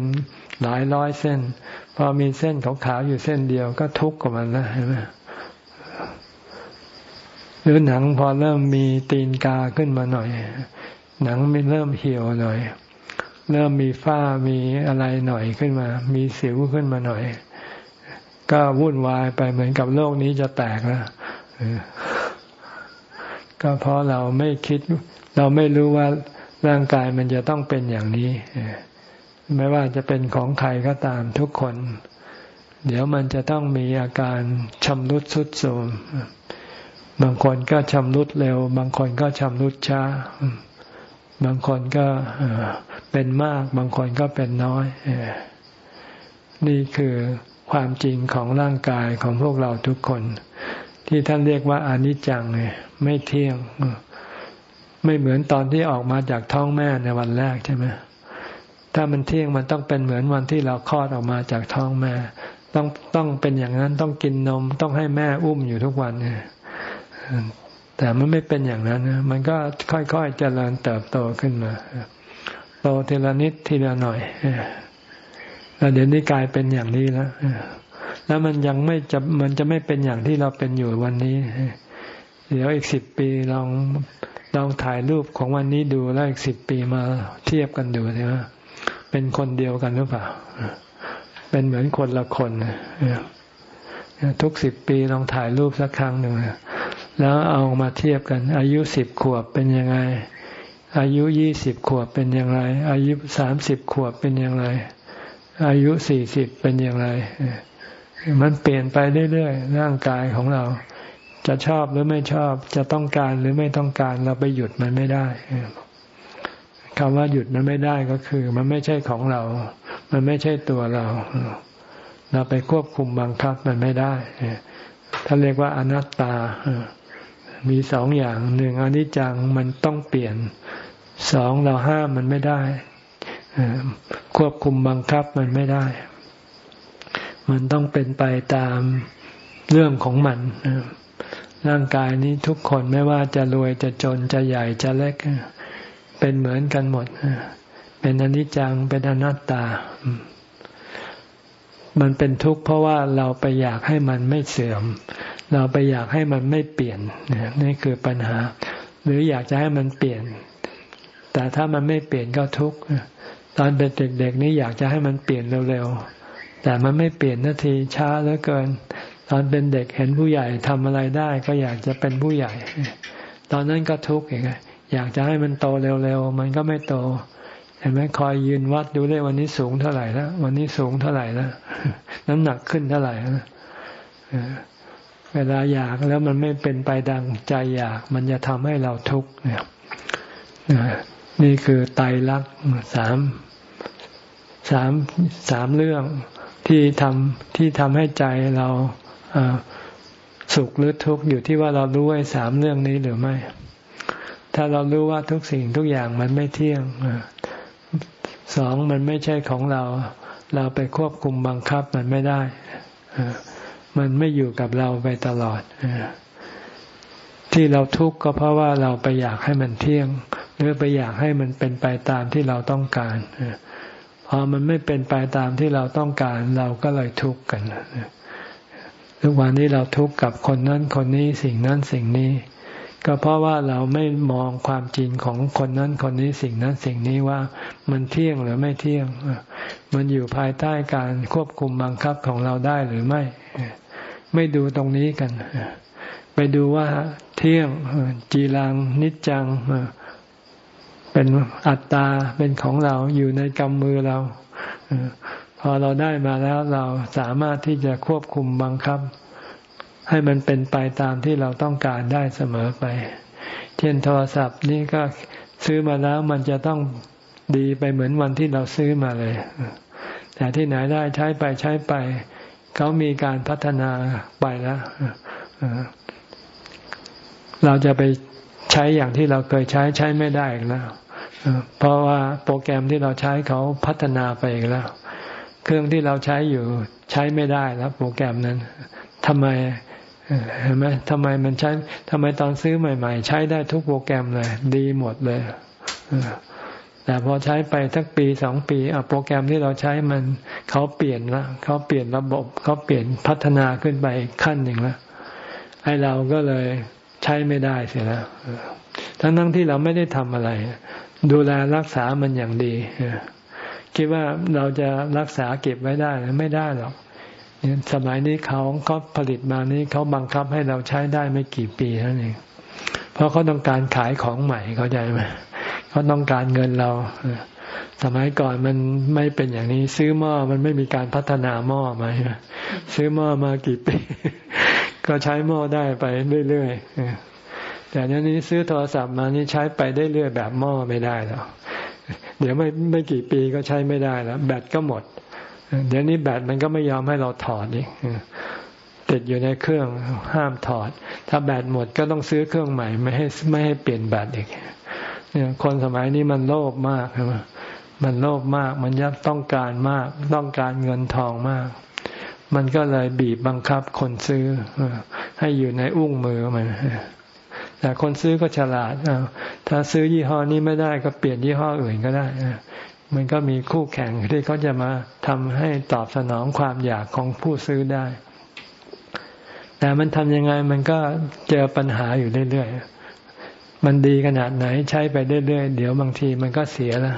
หลายร้อยเส้น พอมีเส้นขาวๆอยู่เส้นเดียวก็ทุกข์กับมันนะเห็นไหมหรือหนังพอเริ่มมีตีนกาขึ้นมาหน่อย หนังมีเริ่มเหี่ยวหน่อย เริ่มมีฝ้ามีอะไรหน่อยขึ้นมา มีสิวขึ้นมาหน่อย ก็วุ่นวายไปเหมือนกับโลกนี้จะแตกแล้ว ก็เพราะเราไม่คิด เราไม่รู้ว่าร่างกายมันจะต้องเป็นอย่างนี้ไม่ว่าจะเป็นของใครก็ตามทุกคน เดี๋ยวมันจะต้องมีอาการชำรุดสุดโทรมบางคนก็ชำรุดเร็ว บางคนก็ชำรุดช้า บางคนก็เป็นมาก บางคนก็เป็นน้อยนี่คือความจริงของร่างกายของพวกเราทุกคน ที่ท่านเรียกว่าอนิจจังไม่เที่ยง ไม่เหมือนตอนที่ออกมาจากท้องแม่ในวันแรกใช่ไหมถ้ามันเที่ยงมันต้องเป็นเหมือนวันที่เราคลอดออกมาจากท้องแม่ ต้องต้องเป็นอย่างนั้นต้องกินนมต้องให้แม่อุ้มอยู่ทุกวันเนี่ยแต่มันไม่เป็นอย่างนั้นนะมันก็ค่อยๆเจริญเติบโตขึ้นมาโตทีละนิดทีละหน่อยแล้วเดี๋ยวนี้กลายเป็นอย่างนี้แล้ว แล้วมันยังไม่จะมันจะไม่เป็นอย่างที่เราเป็นอยู่วันนี้ เดี๋ยวอีกสิบปีลองลองถ่ายรูปของวันนี้ดูแล้วอีกสิบปีมาเทียบกันดูใช่ไหมเป็นคนเดียวกันหรือเปล่า เป็นเหมือนคนละคนทุกสิบปีลองถ่ายรูปสักครั้งหนึ่งแล้วเอามาเทียบกัน อายุสิบขวบเป็นยังไง อายุยี่สิบขวบเป็นอย่างไร อายุสามสิบขวบเป็นอย่างไร อายุสี่สิบเป็นอย่างไร มันเปลี่ยนไปเรื่อยๆร่างกายของเรา จะชอบหรือไม่ชอบ จะต้องการหรือไม่ต้องการเราไปหยุดมันไม่ได้คำว่าหยุดมันไม่ได้ก็คือ มันไม่ใช่ของเรา มันไม่ใช่ตัวเรา เราไปควบคุมบังคับมันไม่ได้ท่านเรียกว่าอนัตตา มีสองอย่างหนึ่งอนิจจังมันต้องเปลี่ยนสองเราห้ามมันไม่ได้ควบคุมบังคับมันไม่ได้ มันต้องเป็นไปตามเรื่องของมันร่างกายนี้ทุกคนไม่ว่าจะรวยจะจนจะใหญ่จะเล็ก เป็นเหมือนกันหมด เป็นอนิจจังเป็นอนัตตา มันเป็นทุกข์เพราะว่าเราไปอยากให้มันไม่เสื่อม เราไปอยากให้มันไม่เปลี่ยนนี่คือปัญหา หรืออยากจะให้มันเปลี่ยน แต่ถ้ามันไม่เปลี่ยนก็ทุกข์ตอนเป็นเด็กๆนี่อยากจะให้มันเปลี่ยนเร็วๆ แต่มันไม่เปลี่ยนนาทีช้าเหลือเกิน ตอนเป็นเด็กเห็นผู้ใหญ่ทำอะไรได้ ก็อยากจะเป็นผู้ใหญ่ ตอนนั้นก็ทุกข์อย่างไงอยากจะให้มันโตเร็วๆ มันก็ไม่โต เห็นไหมคอยยืนวัดดูเลยวันนี้สูงเท่าไหร่แล้ววันนี้สูงเท่าไหร่แล้วน้ำหนักขึ้นเท่าไหร่แล้วเวลาอยากแล้วมันไม่เป็นไปดังใจอยาก มันจะทำให้เราทุกข์เนี่ยนี่คือไตรลักษณ์สามสามสามเรื่อง ที่ทำที่ทำให้ใจเราสุขหรือทุกข์อยู่ที่ว่าเรารู้ไอ้สามเรื่องนี้หรือไม่ ถ้าเรารู้ว่าทุกสิ่งทุกอย่างมันไม่เที่ยงสองมันไม่ใช่ของเรา เราไปควบคุมบังคับมันไม่ได้มันไม่อยู่กับเราไปตลอดที่เราทุกข์ก็เพราะว่าเราไปอยากให้มันเที่ยง หรือไปอยากให้มันเป็นไปตามที่เราต้องการ พอมันไม่เป็นไปตามที่เราต้องการเราก็เลยทุกข์กันทุกวันนี้เราทุกข์กับคนนั้นคนนี้สิ่งนั้นสิ่งนี้ ก็เพราะว่าเราไม่มองความจริงของคนนั้นคนนี้สิ่งนั้นสิ่งนี้ว่ามันเที่ยงหรือไม่เที่ยง มันอยู่ภายใต้การควบคุมบังคับของเราได้หรือไม่ ไม่ดูตรงนี้กัน ไปดูว่าเที่ยงจีรังนิจจัง เป็นอัตตาเป็นของเราอยู่ในกำมือเราพอเราได้มาแล้วเราสามารถที่จะควบคุมบังคับ ให้มันเป็นไปตามที่เราต้องการได้เสมอไป เช่นโทรศัพท์นี่ก็ซื้อมาแล้วมันจะต้องดีไปเหมือนวันที่เราซื้อมาเลย แต่ที่ไหนได้ใช้ไปใช้ไป เขามีการพัฒนาไปแล้วเราจะไปใช้อย่างที่เราเคยใช้ใช้ไม่ได้อีกแล้ว เพราะว่าโปรแกรมที่เราใช้เขาพัฒนาไปอีกแล้ว เครื่องที่เราใช้อยู่ใช้ไม่ได้แล้ว โปรแกรมนั้นทำไมเห็นไหมทำไมมันใช้ทำไมตอนซื้อใหม่ ๆ ใช้ได้ทุกโปรแกรมเลย ดีหมดเลยแต่พอใช้ไปสักปีสองปีอโปรแกรมที่เราใช้มันเขาเปลี่ยนละเขาเปลี่ยนระบบเขาเปลี่ยนพัฒนาขึ้นไปขั้นหนึ่งแล้วไอ้เราก็เลยใช้ไม่ได้เสียแล้วทั้งทั้งที่เราไม่ได้ทำอะไร ดูแลรักษามันอย่างดีคิดว่าเราจะรักษาเก็บไว้ได้ไม่ได้หรอกสมัยนี้เขาเขาผลิตมานี้เขาบังคับให้เราใช้ได้ไม่กี่ปีเท่านั้นเองเพราะเขาต้องการขายของใหม่เข้าใจไหมเขาต้องการเงินเราสมัยก่อนมันไม่เป็นอย่างนี้ ซื้อหม้อมันไม่มีการพัฒนาหม้อมาซื้อหม้อมากี่ปี ก็ใช้หม้อได้ไปเรื่อยๆ แต่นี้นี้ซื้อโทรศัพท์มานี่ใช้ไปได้เรื่อยแบบหม้อไม่ได้แล้วเดี๋ยวไม่ไม่กี่ปีก็ใช้ไม่ได้แล้วแบตก็หมด เดี๋ยวนี้แบตมันก็ไม่ยอมให้เราถอดอีกติดอยู่ในเครื่องห้ามถอด ถ้าแบตหมดก็ต้องซื้อเครื่องใหม่ ไม่ให้ไม่ให้เปลี่ยนแบตอีกเนี่ยคนสมัยนี้มันโลภมากใช่ไหมมันโลภมาก มันยักต้องการมาก ต้องการเงินทองมาก มันก็เลยบีบบังคับคนซื้อให้อยู่ในอุ้งมือมัน แต่คนซื้อก็ฉลาดถ้าซื้อยี่ห้อนี้ไม่ได้ก็เปลี่ยนยี่ห้ออื่นก็ได้มันก็มีคู่แข่งที่เขาจะมาทำให้ตอบสนองความอยากของผู้ซื้อได้ แต่มันทำยังไงมันก็เจอปัญหาอยู่เรื่อยๆ มันดีขนาดไหนใช้ไปเรื่อยๆ เดี๋ยวบางทีมันก็เสียแล้ว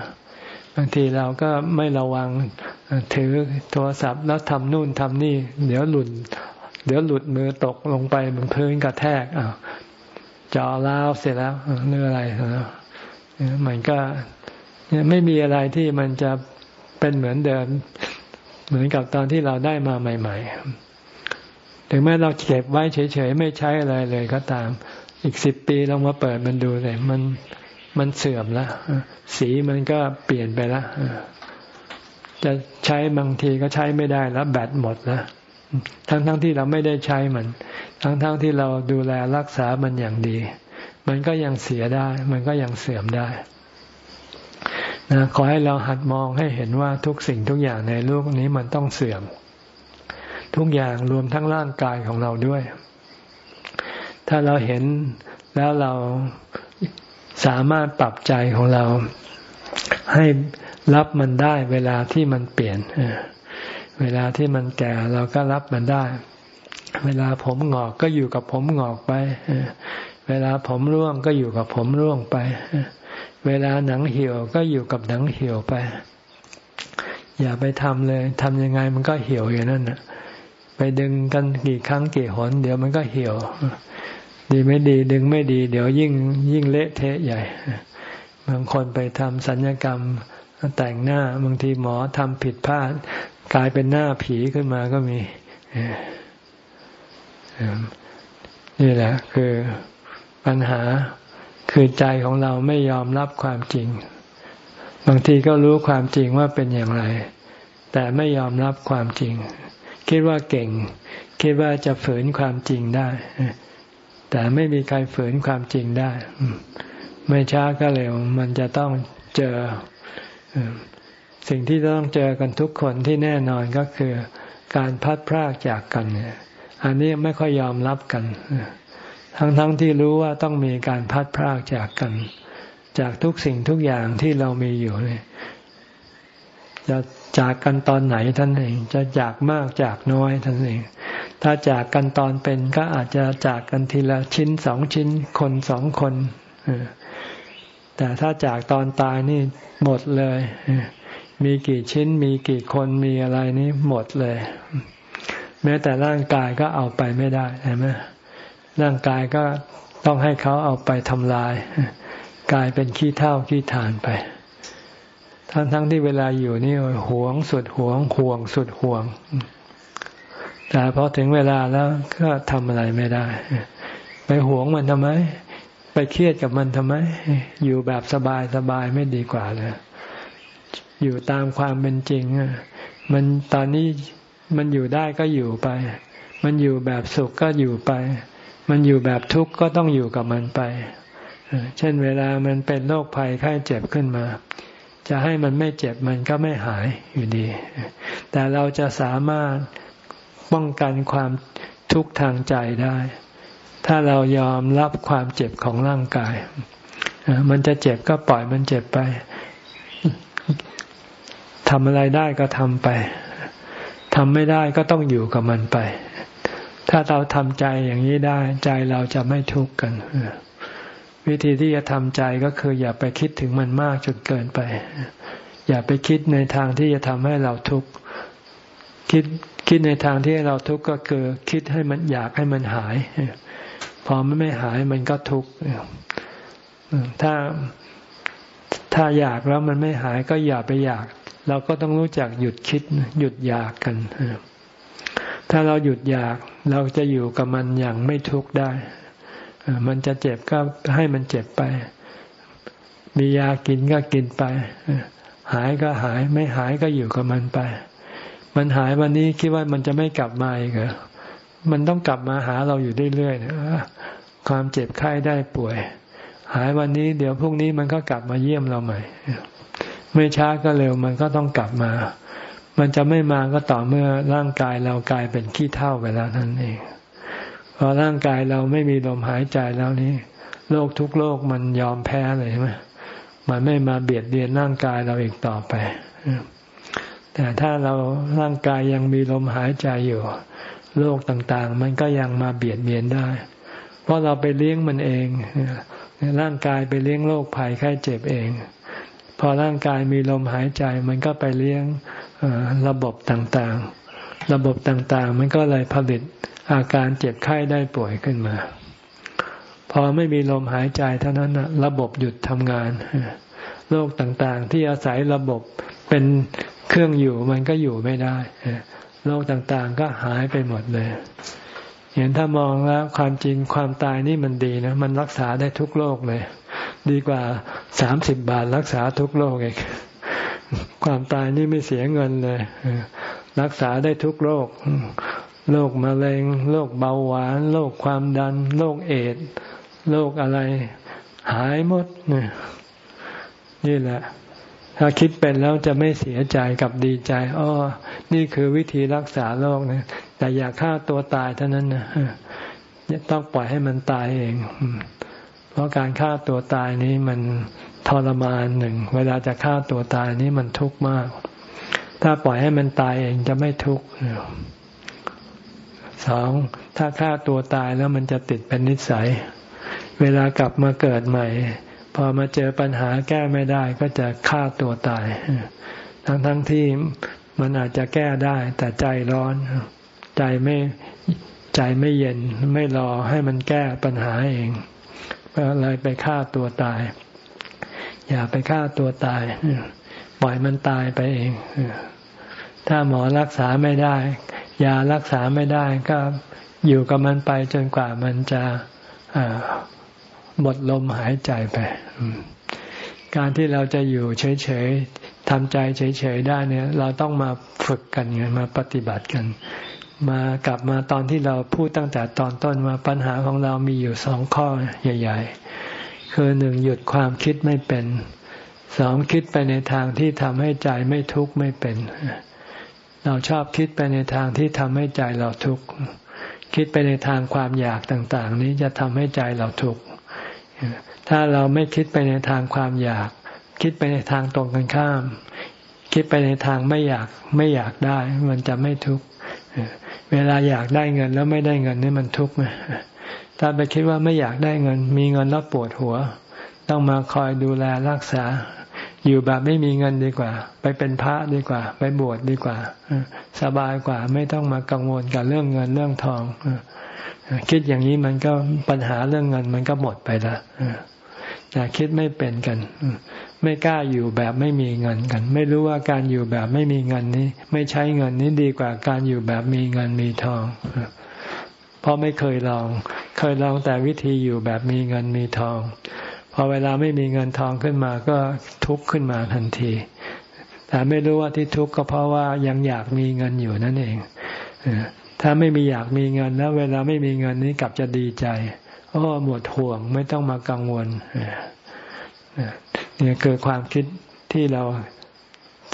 บางทีเราก็ไม่ระวังถือโทรศัพท์แล้วทำนู่นทำนี่ เดี๋ยวหลุด เดี๋ยวหลุดมือตกลงไปบนพื้นกระแทกอ้าว จอล้วเสร็จแล้วเรื่ออะไรแล้วมันก็ไม่มีอะไรที่มันจะเป็นเหมือนเดิม เหมือนกับตอนที่เราได้มาใหม่ ๆ ถึงแม้เราเก็บไว้เฉยๆไม่ใช้อะไรเลยก็ตาม อีกสิบปีเรามาเปิดมันดูเลยมันมันเสื่อมแล้วสีมันก็เปลี่ยนไปแล้วจะใช้บางทีก็ใช้ไม่ได้แล้วแบตหมดแล้ว ทั้งๆทที่เราไม่ได้ใช้มัน ทั้งๆทที่เราดูแลรักษามันอย่างดี มันก็ยังเสียได้ มันก็ยังเสื่อมได้นะขอให้เราหัดมองให้เห็นว่าทุกสิ่งทุกอย่างในโลกนี้มันต้องเสื่อม ทุกอย่างรวมทั้งร่างกายของเราด้วย ถ้าเราเห็นแล้วเราสามารถปรับใจของเราให้รับมันได้เวลาที่มันเปลี่ยนเเวลาที่มันแก่เราก็รับมันได้ เวลาผมหงอกก็อยู่กับผมหงอกไป เวลาผมร่วงก็อยู่กับผมร่วงไป เวลาหนังเหี่ยวก็อยู่กับหนังเหี่ยวไป อย่าไปทำเลยทำยังไงมันก็เหี่ยวอย่างนั้นน่ะไปดึงกันกี่ครั้งกี่หน เดี๋ยวมันก็เหี่ยว ดีไม่ดีดึงไม่ดี เดี๋ยวยิ่งยิ่งเละเทะใหญ่ บางคนไปทำสัญญกรรมแต่งหน้าบางทีหมอทำผิดพลาด กลายเป็นหน้าผีขึ้นมาก็มีนี่แหละ คือปัญหาคือใจของเราไม่ยอมรับความจริง บางทีก็รู้ความจริงว่าเป็นอย่างไร แต่ไม่ยอมรับความจริง คิดว่าเก่ง คิดว่าจะฝืนความจริงได้แต่ไม่มีใครฝืนความจริงได้ ไม่ช้าก็เร็ว มันจะต้องเจอ สิ่งที่ต้องเจอกันทุกคนที่แน่นอนก็คือ การพัดพรากจากกันเนี่ยอันนี้ไม่ค่อยยอมรับกัน ทั้งๆทที่รู้ว่าต้องมีการพัดพรากจากกัน จากทุกสิ่งทุกอย่างที่เรามีอยู่เนี่ยจะจากกันตอนไหนท่านเอง จะจากมากจากน้อยท่านเอง ถ้าจากกันตอนเป็นก็อาจจะจากกันทีละชิ้นสองชิ้นคนสองคนแต่ถ้าจากตอนตายนี่หมดเลย มีกี่ชิ้นมีกี่คนมีอะไรนี่หมดเลย แม้แต่ร่างกายก็เอาไปไม่ได้ใช่ไหมร่างกายก็ต้องให้เขาเอาไปทำลาย กลายเป็นขี้เท่าขี้ฐานไป ทั้งทั้งที่เวลาอยู่นี่หวงสุดหวงห่วงสุดห่วง แต่พอถึงเวลาแล้วก็ทำอะไรไม่ได้ ไปหวงมันทำไม ไปเครียดกับมันทำไม อยู่แบบสบายสบายไม่ดีกว่าเลย อยู่ตามความเป็นจริงมันตอนนี้มันอยู่ได้ก็อยู่ไป มันอยู่แบบสุขก็อยู่ไป มันอยู่แบบทุกข์ก็ต้องอยู่กับมันไป เช่นเวลามันเป็นโรคภัยไข้เจ็บขึ้นมา จะให้มันไม่เจ็บมันก็ไม่หายอยู่ดี แต่เราจะสามารถป้องกันความทุกข์ทางใจได้ ถ้าเรายอมรับความเจ็บของร่างกาย มันจะเจ็บก็ปล่อยมันเจ็บไป ทำอะไรได้ก็ทำไปทำไม่ได้ก็ต้องอยู่กับมันไป ถ้าเราทำใจอย่างนี้ได้ ใจเราจะไม่ทุกข์กัน วิธีที่จะทำใจก็คืออย่าไปคิดถึงมันมากจนเกินไป อย่าไปคิดในทางที่จะทำให้เราทุกข์คิดคิดในทางที่ให้เราทุกข์ก็คือคิดให้มันอยากให้มันหาย พอมันไม่หายมันก็ทุกข์ถ้าถ้าอยากแล้วมันไม่หายก็อย่าไปอยาก เราก็ต้องรู้จักหยุดคิดหยุดอยากกัน ถ้าเราหยุดอยากเราจะอยู่กับมันอย่างไม่ทุกข์ได้ มันจะเจ็บก็ให้มันเจ็บไป มียากินก็กินไป หายก็หายไม่หายก็อยู่กับมันไป มันหายวันนี้คิดว่ามันจะไม่กลับมาอีกเหรอมันต้องกลับมาหาเราอยู่เรื่อยๆความเจ็บไข้ได้ป่วย หายวันนี้เดี๋ยวพรุ่งนี้มันก็กลับมาเยี่ยมเราใหม่ ไม่ช้าก็เร็วมันก็ต้องกลับมา มันจะไม่มาก็ต่อเมื่อร่างกายเรากลายเป็นขี้เท่าไปแล้วนั่นเองพอร่างกายเราไม่มีลมหายใจแล้วนี้โรคทุกโรคมันยอมแพ้เลยใช่ไหมมันไม่มาเบียดเบียนร่างกายเราอีกต่อไป แต่ถ้าเราร่างกายยังมีลมหายใจอยู่โรคต่างๆ มันก็ยังมาเบียดเบียนได้ เพราะเราไปเลี้ยงมันเอง ร่างกายไปเลี้ยงโรคภัยไข้เจ็บเอง พอร่างกายมีลมหายใจมันก็ไปเลี้ยงระบบต่างๆ ระบบต่างๆ มันก็เลยผลิตอาการเจ็บไข้ได้ป่วยขึ้นมา พอไม่มีลมหายใจเท่านั้นระบบหยุดทำงานโรคต่างๆ ที่อาศัยระบบเป็นเครื่องอยู่มันก็อยู่ไม่ได้โรคต่างๆก็หายไปหมดเลยเห็นถ้ามองแล้วความจริงความตายนี่มันดีนะ มันรักษาได้ทุกโรคเลย ดีกว่าสามสิบบาทรักษาทุกโรคเองความตายนี่ไม่เสียเงินเลย รักษาได้ทุกโรค โรคมะเร็ง โรคเบาหวาน โรคความดัน โรคเอดโรคอะไร หายหมดนี่นี่แหละ ถ้าคิดเป็นแล้วจะไม่เสียใจกับดีใจอ๋อนี่คือวิธีรักษาโรคนะ แต่อย่าฆ่าตัวตายเท่านั้นนะต้องปล่อยให้มันตายเอง เพราะการฆ่าตัวตายนี้มันทรมานหนึ่ง เวลาจะฆ่าตัวตายนี้มันทุกข์มาก ถ้าปล่อยให้มันตายเองจะไม่ทุกข์สองถ้าฆ่าตัวตายแล้วมันจะติดเป็นนิสัย เวลากลับมาเกิดใหม่ พอมาเจอปัญหาแก้ไม่ได้ก็จะฆ่าตัวตาย ทั้งทั้งที่มันอาจจะแก้ได้ แต่ใจร้อน ใจไม่ใจไม่เย็น ไม่รอให้มันแก้ปัญหาเอง ก็เลยไปฆ่าตัวตาย อย่าไปฆ่าตัวตาย ปล่อยมันตายไปเอง ถ้าหมอรักษาไม่ได้ ยารักษาไม่ได้ ก็อยู่กับมันไปจนกว่ามันจะหมดลมหายใจไป การที่เราจะอยู่เฉยๆทำใจเฉยๆได้เนี่ย เราต้องมาฝึกกันไงมาปฏิบัติกัน มากลับมาตอนที่เราพูดตั้งแต่ตอนต้นมาปัญหาของเรามีอยู่สองข้อใหญ่ ๆ คือหนึ่งหยุดความคิดไม่เป็นสองคิดไปในทางที่ทำให้ใจไม่ทุกข์ไม่เป็น เราชอบคิดไปในทางที่ทำให้ใจเราทุกข์คิดไปในทางความอยากต่าง ๆ นี้จะทำให้ใจเราทุกข์ถ้าเราไม่คิดไปในทางความอยาก คิดไปในทางตรงกันข้าม คิดไปในทางไม่อยากไม่อยากได้ มันจะไม่ทุกข์ เวลาอยากได้เงินแล้วไม่ได้เงินนี่มันทุกข์ไหมถ้าไปคิดว่าไม่อยากได้เงิน มีเงินแล้วปวดหัว ต้องมาคอยดูแลรักษา อยู่แบบไม่มีเงินดีกว่า ไปเป็นพระดีกว่า ไปบวชดีกว่า สบายกว่าไม่ต้องมากังวลกับเรื่องเงินเรื่องทองคิดอย่างนี้มันก็ปัญหาเรื่องเงินมันก็หมดไปละแต่คิดไม่เป็นกัน ไม่กล้าอยู่แบบไม่มีเงินกัน ไม่รู้ว่าการอยู่แบบไม่มีเงินนี้ ไม่ใช้เงินนี้ดีกว่าการอยู่แบบมีเงินมีทอง เพราะไม่เคยลอง เคยลองแต่วิธีอยู่แบบมีเงินมีทอง พอเวลาไม่มีเงินทองขึ้นมาก็ทุกข์ขึ้นมาทันทีแต่ไม่รู้ว่าที่ทุกข์ก็เพราะว่ายังอยากมีเงินอยู่นั่นเองถ้าไม่มีอยากมีเงินแล้ว เวลาไม่มีเงินนี้กลับจะดีใจโอ้หมดห่วงไม่ต้องมากังวล นี่คือความคิดที่เรา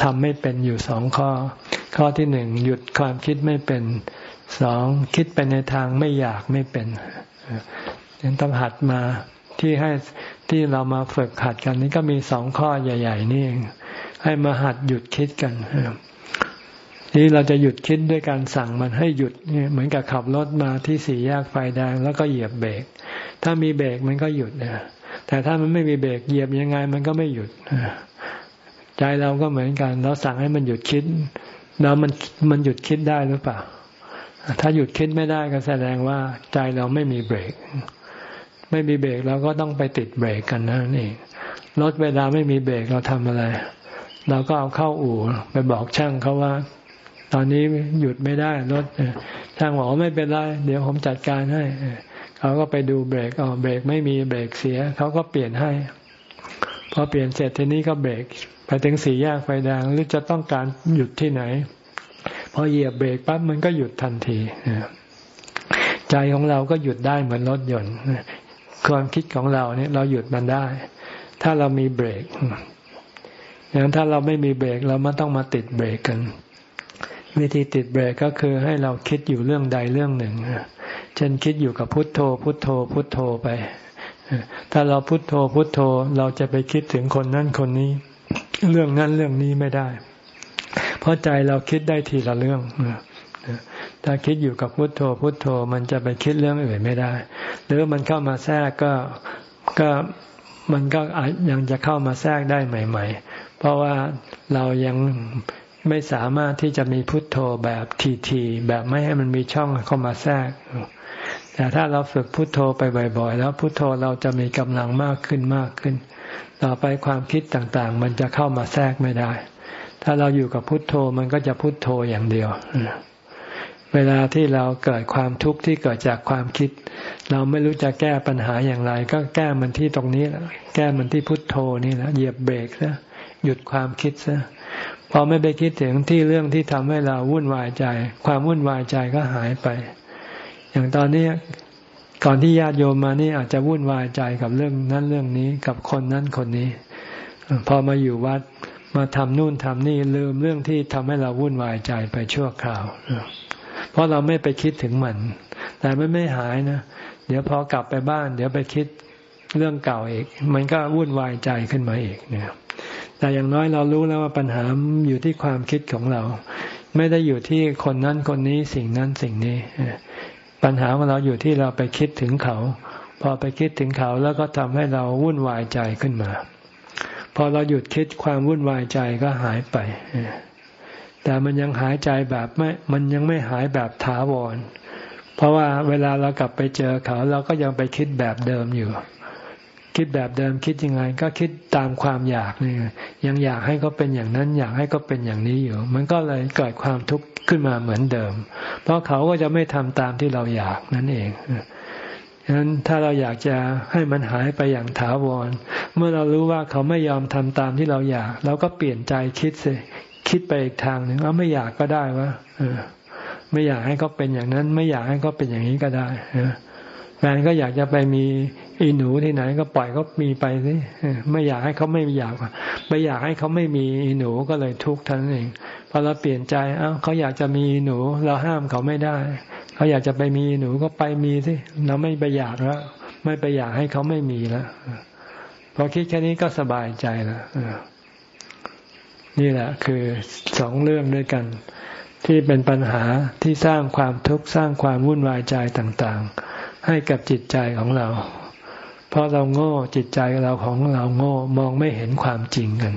ทำไม่เป็นอยู่สองข้อ ข้อที่หนึ่งหยุดความคิดไม่เป็นสองคิดไปในทางไม่อยากไม่เป็นยังต้องหัดมาที่ให้ที่เรามาฝึกหัดกันนี้ก็มีสองข้อใหญ่ ๆ นี่เองให้มาหัดหยุดคิดกันนี่เราจะหยุดคิดด้วยการสั่งมันให้หยุดเหมือนกับขับรถมาที่สี่แยกไฟแดงแล้วก็เหยียบเบรกถ้ามีเบรกมันก็หยุดนะ แต่ถ้ามันไม่มีเบรกเหยียบยังไง มันก็ไม่หยุดใจเราก็เหมือนกัน เราสั่งให้มันหยุดคิด แล้วมันมันหยุดคิดได้หรือเปล่า ถ้าหยุดคิดไม่ได้ก็แสดงว่าใจเราไม่มีเบรก ไม่มีเบรกเราก็ต้องไปติดเบรกกันนั่นเองรถเวลาไม่มีเบรกเราทำอะไร เราก็เอาเข้าอู่ไปบอกช่างเขาว่า ตอนนี้หยุดไม่ได้รถช่างบอกไม่เป็นไร เดี๋ยวผมจัดการให้ เขาก็ไปดูเบรกอ๋อเบรกไม่มีเบรกเสีย เขาก็เปลี่ยนให้ พอเปลี่ยนเสร็จทีนี้ก็เบรกไปถึงสี่แยกไฟแดงหรือจะต้องการหยุดที่ไหน พอเหยียบเบรกปั๊บมันก็หยุดทันทีใจของเราก็หยุดได้เหมือนรถยนต์ความคิดของเราเนี่ยเราหยุดมันได้ ถ้าเรามีเบรกอย่างถ้าเราไม่มีเบรกเราไม่ต้องมาติดเบรกกัน วิธีติดเบรกก็คือให้เราคิดอยู่เรื่องใดเรื่องหนึ่ง เช่นคิดอยู่กับพุทโธ พุทโธ พุทโธไป ถ้าเราพุทโธพุทโธเราจะไปคิดถึงคนนั้นคนนี้ เรื่องนั้นเรื่องนี้ไม่ได้ เพราะใจเราคิดได้ทีละเรื่องถ้าคิดอยู่กับพุทโธ พุทโธมันจะไปคิดเรื่องอื่นไม่ได้ หรือมันเข้ามาแทรกก็ก็มันก็ยังจะเข้ามาแทรกได้ใหม่ ๆ เพราะว่าเรายัง ไม่สามารถที่จะมีพุทโธแบบทีๆแบบไม่ให้มันมีช่องเข้ามาแทรก แต่ถ้าเราฝึกพุทโธไปบ่อย ๆ แล้วพุทโธเราจะมีกำลังมากขึ้นมากขึ้น ต่อไปความคิดต่างๆ มันจะเข้ามาแทรกไม่ได้ ถ้าเราอยู่กับพุทโธมันก็จะพุทโธอย่างเดียวเวลาที่เราเกิดความทุกข์ที่เกิดจากความคิด เราไม่รู้จะแก้ปัญหาอย่างไร ก็แก้มันที่ตรงนี้แหละแก้มันที่พุทโธนี่แหละเหยียบเบรกนะหยุดความคิดซะ พอไม่ไปคิดถึงที่เรื่องที่ทำให้เราวุ่นวายใจ ความวุ่นวายใจก็หายไป อย่างตอนนี้ก่อนที่ญาติโยมมานี่อาจจะวุ่นวายใจกับเรื่องนั้นเรื่องนี้กับคนนั้นคนนี้ พอมาอยู่วัดมาทำนู่นทำนี่ลืมเรื่องที่ทำให้เราวุ่นวายใจไปชั่วคราว เพราะเราไม่ไปคิดถึงมัน แต่ไม่ไม่หายนะ เดี๋ยวพอกลับไปบ้าน เดี๋ยวไปคิดเรื่องเก่าอีก มันก็วุ่นวายใจขึ้นมาอีกเนี่ย แต่อย่างน้อยเรารู้แล้วว่าปัญหาอยู่ที่ความคิดของเรา ไม่ได้อยู่ที่คนนั้นคนนี้สิ่งนั้นสิ่งนี้ ปัญหาของเราอยู่ที่เราไปคิดถึงเขา พอไปคิดถึงเขาแล้วก็ทำให้เราวุ่นวายใจขึ้นมา พอเราหยุดคิดความวุ่นวายใจก็หายไปแต่มันยังหายใจแบบไม่ มันยังไม่หายแบบถาวร เพราะว่าเวลาเรากลับไปเจอเขา เราก็ยังไปคิดแบบเดิมอยู่ คิดแบบเดิมคิดยังไง ก็คิดตามความอยากนี่ยังอยากให้เขาเป็นอย่างนั้น อยากให้เขาเป็นอย่างนี้อยู่ มันก็เลยเกิดความทุกข์ขึ้นมาเหมือนเดิม เพราะเขาก็จะไม่ทำตามที่เราอยากนั่นเองฉะนั้นถ้าเราอยากจะให้มันหายไปอย่างถาวร เมื่อเรารู้ว่าเขาไม่ยอมทำตามที่เราอยาก เราก็เปลี่ยนใจคิดสิคิดไปอีกทางหนึ่งว่าไม่อยากก็ได้วะไม่อยากให้เขาเป็นอย่างนั้น ไม่อยากให้เขาเป็นอย่างนี้ก็ได้ แฟนก็อยากจะไปมีอีหนูที่ไหน ก็ปล่อยเขามีไปสิไม่อยากให้เขาไม่อยากไม่อยากให้เขาไม่มีอีหนูก็เลยทุกข์ท่านเองพอเราเปลี่ยนใจเอ้าเขาอยากจะมีหนู เราห้ามเขาไม่ได้ เขาอยากจะไปมีหนูก็ไปมีสิเราไม่ไปอยากแล้วไม่ไปอยากให้เขาไม่มีแล้วพอคิดแค่นี้ก็สบายใจแล้วนี่แหละ คือสองเรื่องด้วยกัน ที่เป็นปัญหาที่สร้างความทุกข์สร้างความวุ่นวายใจต่าง ๆ ให้กับจิตใจของเรา เพราะเราโง่จิตใจเราของเราโง่มองไม่เห็นความจริงกัน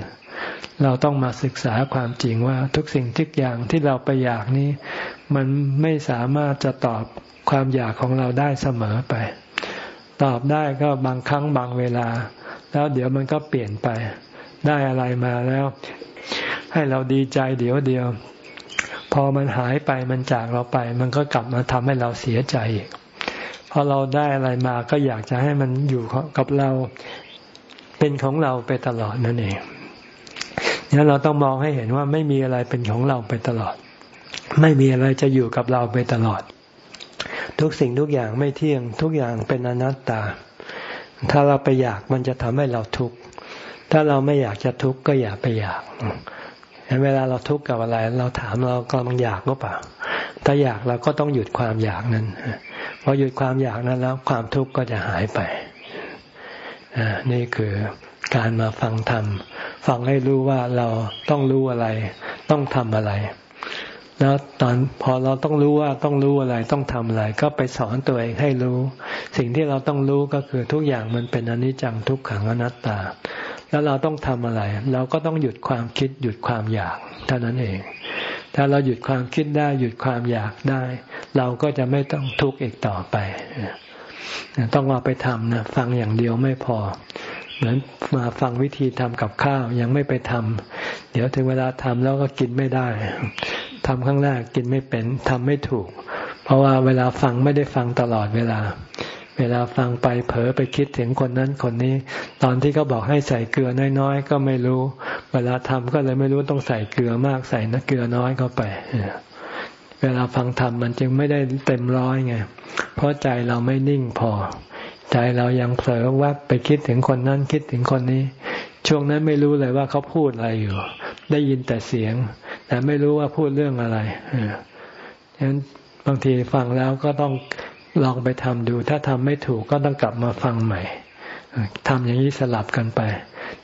เราต้องมาศึกษาความจริงว่าทุกสิ่งทุกอย่างที่เราไปอยากนี้ มันไม่สามารถจะตอบความอยากของเราได้เสมอไป ตอบได้ก็บางครั้งบางเวลา แล้วเดี๋ยวมันก็เปลี่ยนไป ได้อะไรมาแล้ว ให้เราดีใจเดี๋ยวเดียวพอมันหายไปมันจากเราไป มันก็กลับมาทำให้เราเสียใจ พอเราได้อะไรมาก็อยากจะให้มันอยู่กับเราเป็นของเราไปตลอดนั่นเองนี่เราต้องมองให้เห็นว่าไม่มีอะไรเป็นของเราไปตลอด ไม่มีอะไรจะอยู่กับเราไปตลอด ทุกสิ่งทุกอย่างไม่เที่ยง ทุกอย่างเป็นอนัตตา ถ้าเราไปอยากมันจะทำให้เราทุกข์ถ้าเราไม่อยากจะทุกข์ก็อย่าไปอยากเวลาเราทุกข์กับอะไร เราถามเรากำลังอยากหรือเปล่า ถ้าอยากเราก็ต้องหยุดความอยากนั้นพอหยุดความอยากนั้นแล้วความทุกข์ก็จะหายไปนี่คือการมาฟังธรรม ฟังให้รู้ว่าเราต้องรู้อะไร ต้องทำอะไร แล้วตอนพอเราต้องรู้ว่าต้องรู้อะไร ต้องทำอะไร ก็ไปสอนตัวเองให้รู้ สิ่งที่เราต้องรู้ก็คือทุกอย่างมันเป็นอนิจจังทุกขังอนัตตา แล้วเราต้องทำอะไร เราก็ต้องหยุดความคิดหยุดความอยาก เท่านั้นเอง ถ้าเราหยุดความคิดได้ หยุดความอยากได้ เราก็จะไม่ต้องทุกข์อีกต่อไป ต้องเอาไปทำนะฟังอย่างเดียวไม่พอ เหมือนมาฟังวิธีทำกับข้าวยังไม่ไปทำเดี๋ยวถึงเวลาทำแล้วก็กินไม่ได้ทำครั้งแรกกินไม่เป็นทำไม่ถูก เพราะว่าเวลาฟังไม่ได้ฟังตลอดเวลา เวลาฟังไปเผลอไปคิดถึงคนนั้นคนนี้ ตอนที่เขาบอกให้ใส่เกลือน้อยๆก็ไม่รู้ เวลาทำก็เลยไม่รู้ต้องใส่เกลือมากใส่นเกลือน้อยเข้าไปเวลาฟังธรรมมันจึงไม่ได้เต็มร้อยไงเพราะใจเราไม่นิ่งพอ ใจเรายังเผลอวับไปคิดถึงคนนั้นคิดถึงคนนี้ ช่วงนั้นไม่รู้เลยว่าเขาพูดอะไรอยู่ ได้ยินแต่เสียง แต่ไม่รู้ว่าพูดเรื่องอะไรฉะนั้นบางทีฟังแล้วก็ต้อง ลองไปทำดู ถ้าทำไม่ถูกก็ต้องกลับมาฟังใหม่ทำอย่างนี้สลับกันไป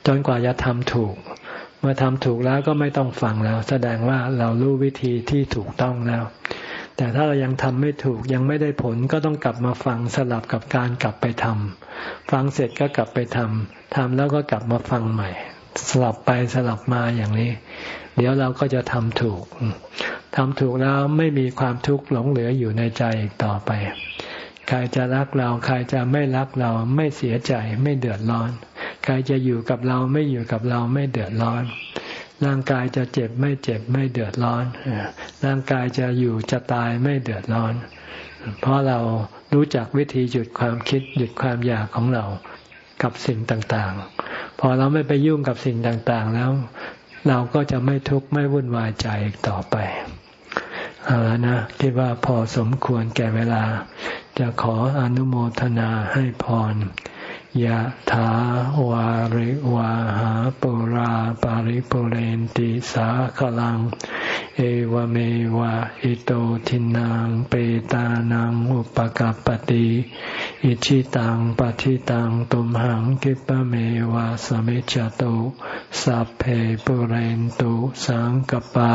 จนกว่าจะทำถูก เมื่อทำถูกแล้วก็ไม่ต้องฟังแล้ว แสดงว่าเรารู้วิธีที่ถูกต้องแล้ว แต่ถ้าเรายังทำไม่ถูกยังไม่ได้ผลก็ต้องกลับมาฟังสลับกับการกลับไปทำฟังเสร็จก็กลับไปทำทำแล้วก็กลับมาฟังใหม่ สลับไปสลับมาอย่างนี้ เดี๋ยวเราก็จะทำถูกทำถูกแล้วไม่มีความทุกข์หลงเหลืออยู่ในใจอีกต่อไป ใครจะรักเราใครจะไม่รักเราไม่เสียใจไม่เดือดร้อน ใครจะอยู่กับเราไม่อยู่กับเราไม่เดือดร้อน ร่างกายจะเจ็บไม่เจ็บไม่เดือดร้อน ร่างกายจะอยู่จะตายไม่เดือดร้อน เพราะเรารู้จักวิธีหยุดความคิดหยุดความอยากของเรากับสิ่งต่างๆ พอเราไม่ไปยุ่งกับสิ่งต่างๆ แล้ว เราก็จะไม่ทุกข์ไม่วุ่นวายใจอีกต่อไปเอาละนะคิดว่าพอสมควรแก่เวลา จะขออนุโมทนาให้พร ยะถาวาริวาหาปุราปาริปุเรนติสาขลัง เอวเมวะอิโตทินังเปตานังอุปกัปติอิชิตังปฏิตังตุมหังกิปะเมวะสมิจจตุสัพเพปุเรนตุสังกปา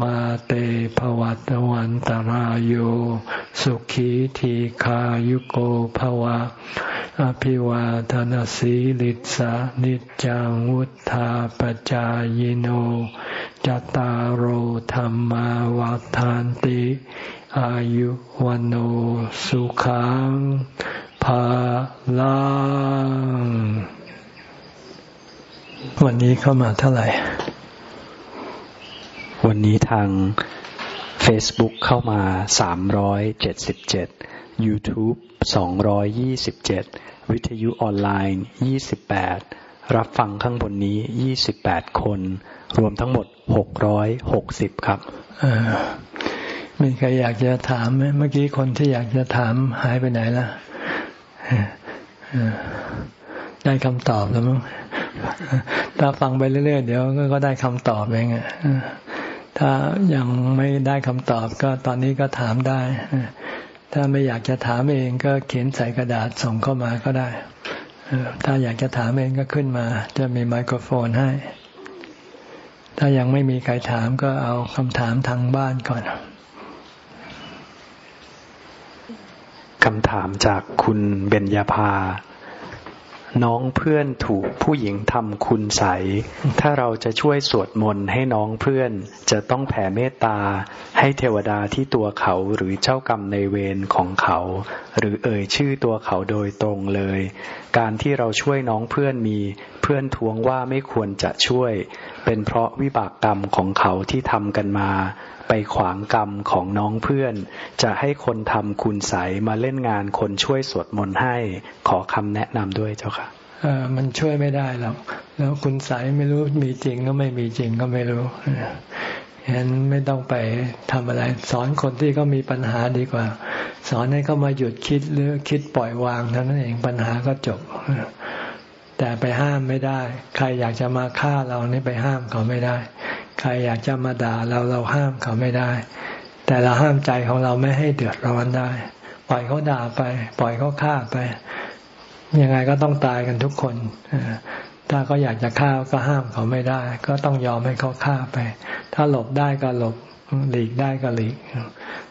มาเตภวัตวันตารโยสุขีทีขายุโกภวะ อภิวาทานสีลิสานิจังวุธาปจายโนจตารโหธรรมวาทานติ อายุวันโอสุขังภาลังวันนี้เข้ามาเท่าไหร่ วันนี้ทาง Facebook เข้ามา 377 YouTube 227 วิทยุออนไลน์ 28 รับฟังข้างบนนี้ 28 คน รวมทั้งหมด 660 ครับมีใครอยากจะถามไหมเมื่อกี้คนที่อยากจะถามหายไปไหนละได้คำตอบแล้วมั้งถ้าฟังไปเรื่อยๆ เดี๋ยวก็ได้คำตอบเองอะ ถ้ายังไม่ได้คำตอบก็ตอนนี้ก็ถามได้ ถ้าไม่อยากจะถามเองก็เขียนใส่กระดาษส่งเข้ามาก็ได้ ถ้าอยากจะถามเองก็ขึ้นมา จะมีไมโครโฟนให้ ถ้ายังไม่มีใครถามก็เอาคำถามทางบ้านก่อนคำถามจากคุณเบญญาภา น้องเพื่อนถูกผู้หญิงทำคุณใส ถ้าเราจะช่วยสวดมนต์ให้น้องเพื่อนจะต้องแผ่เมตตา ให้เทวดาที่ตัวเขาหรือเจ้ากรรมในเวรของเขา หรือเอ่ยชื่อตัวเขาโดยตรงเลย การที่เราช่วยน้องเพื่อนมีเพื่อนทวงว่าไม่ควรจะช่วย เป็นเพราะวิบากกรรมของเขาที่ทำกันมา ไปขวางกรรมของน้องเพื่อน จะให้คนทำคุณใสมาเล่นงานคนช่วยสวดมนต์ให้ ขอคำแนะนำด้วยเจ้าค่ะเออมันช่วยไม่ได้หรอกแล้วคุณใสไม่รู้มีจริงก็ไม่มีจริงก็ไม่รู้ฉะนั้นไม่ต้องไปทำอะไร สอนคนที่ก็มีปัญหาดีกว่า สอนให้เขามาหยุดคิดหรือคิดปล่อยวางเท่านั้นเองปัญหาก็จบ แต่ไปห้ามไม่ได้ ใครอยากจะมาฆ่าเรานี่ไปห้ามเขาไม่ได้ ใครอยากจะมาด่าเราเราห้ามเขาไม่ได้ แต่เราห้ามใจของเราไม่ให้เดือดร้อนได้ ปล่อยเขาด่าไป ปล่อยเขาฆ่าไป ยังไงก็ต้องตายกันทุกคน ถ้าเขาอยากจะฆ่าก็ห้ามเขาไม่ได้ ก็ต้องยอมให้เขาฆ่าไป ถ้าหลบได้ก็หลบ หลีกได้ก็หลีก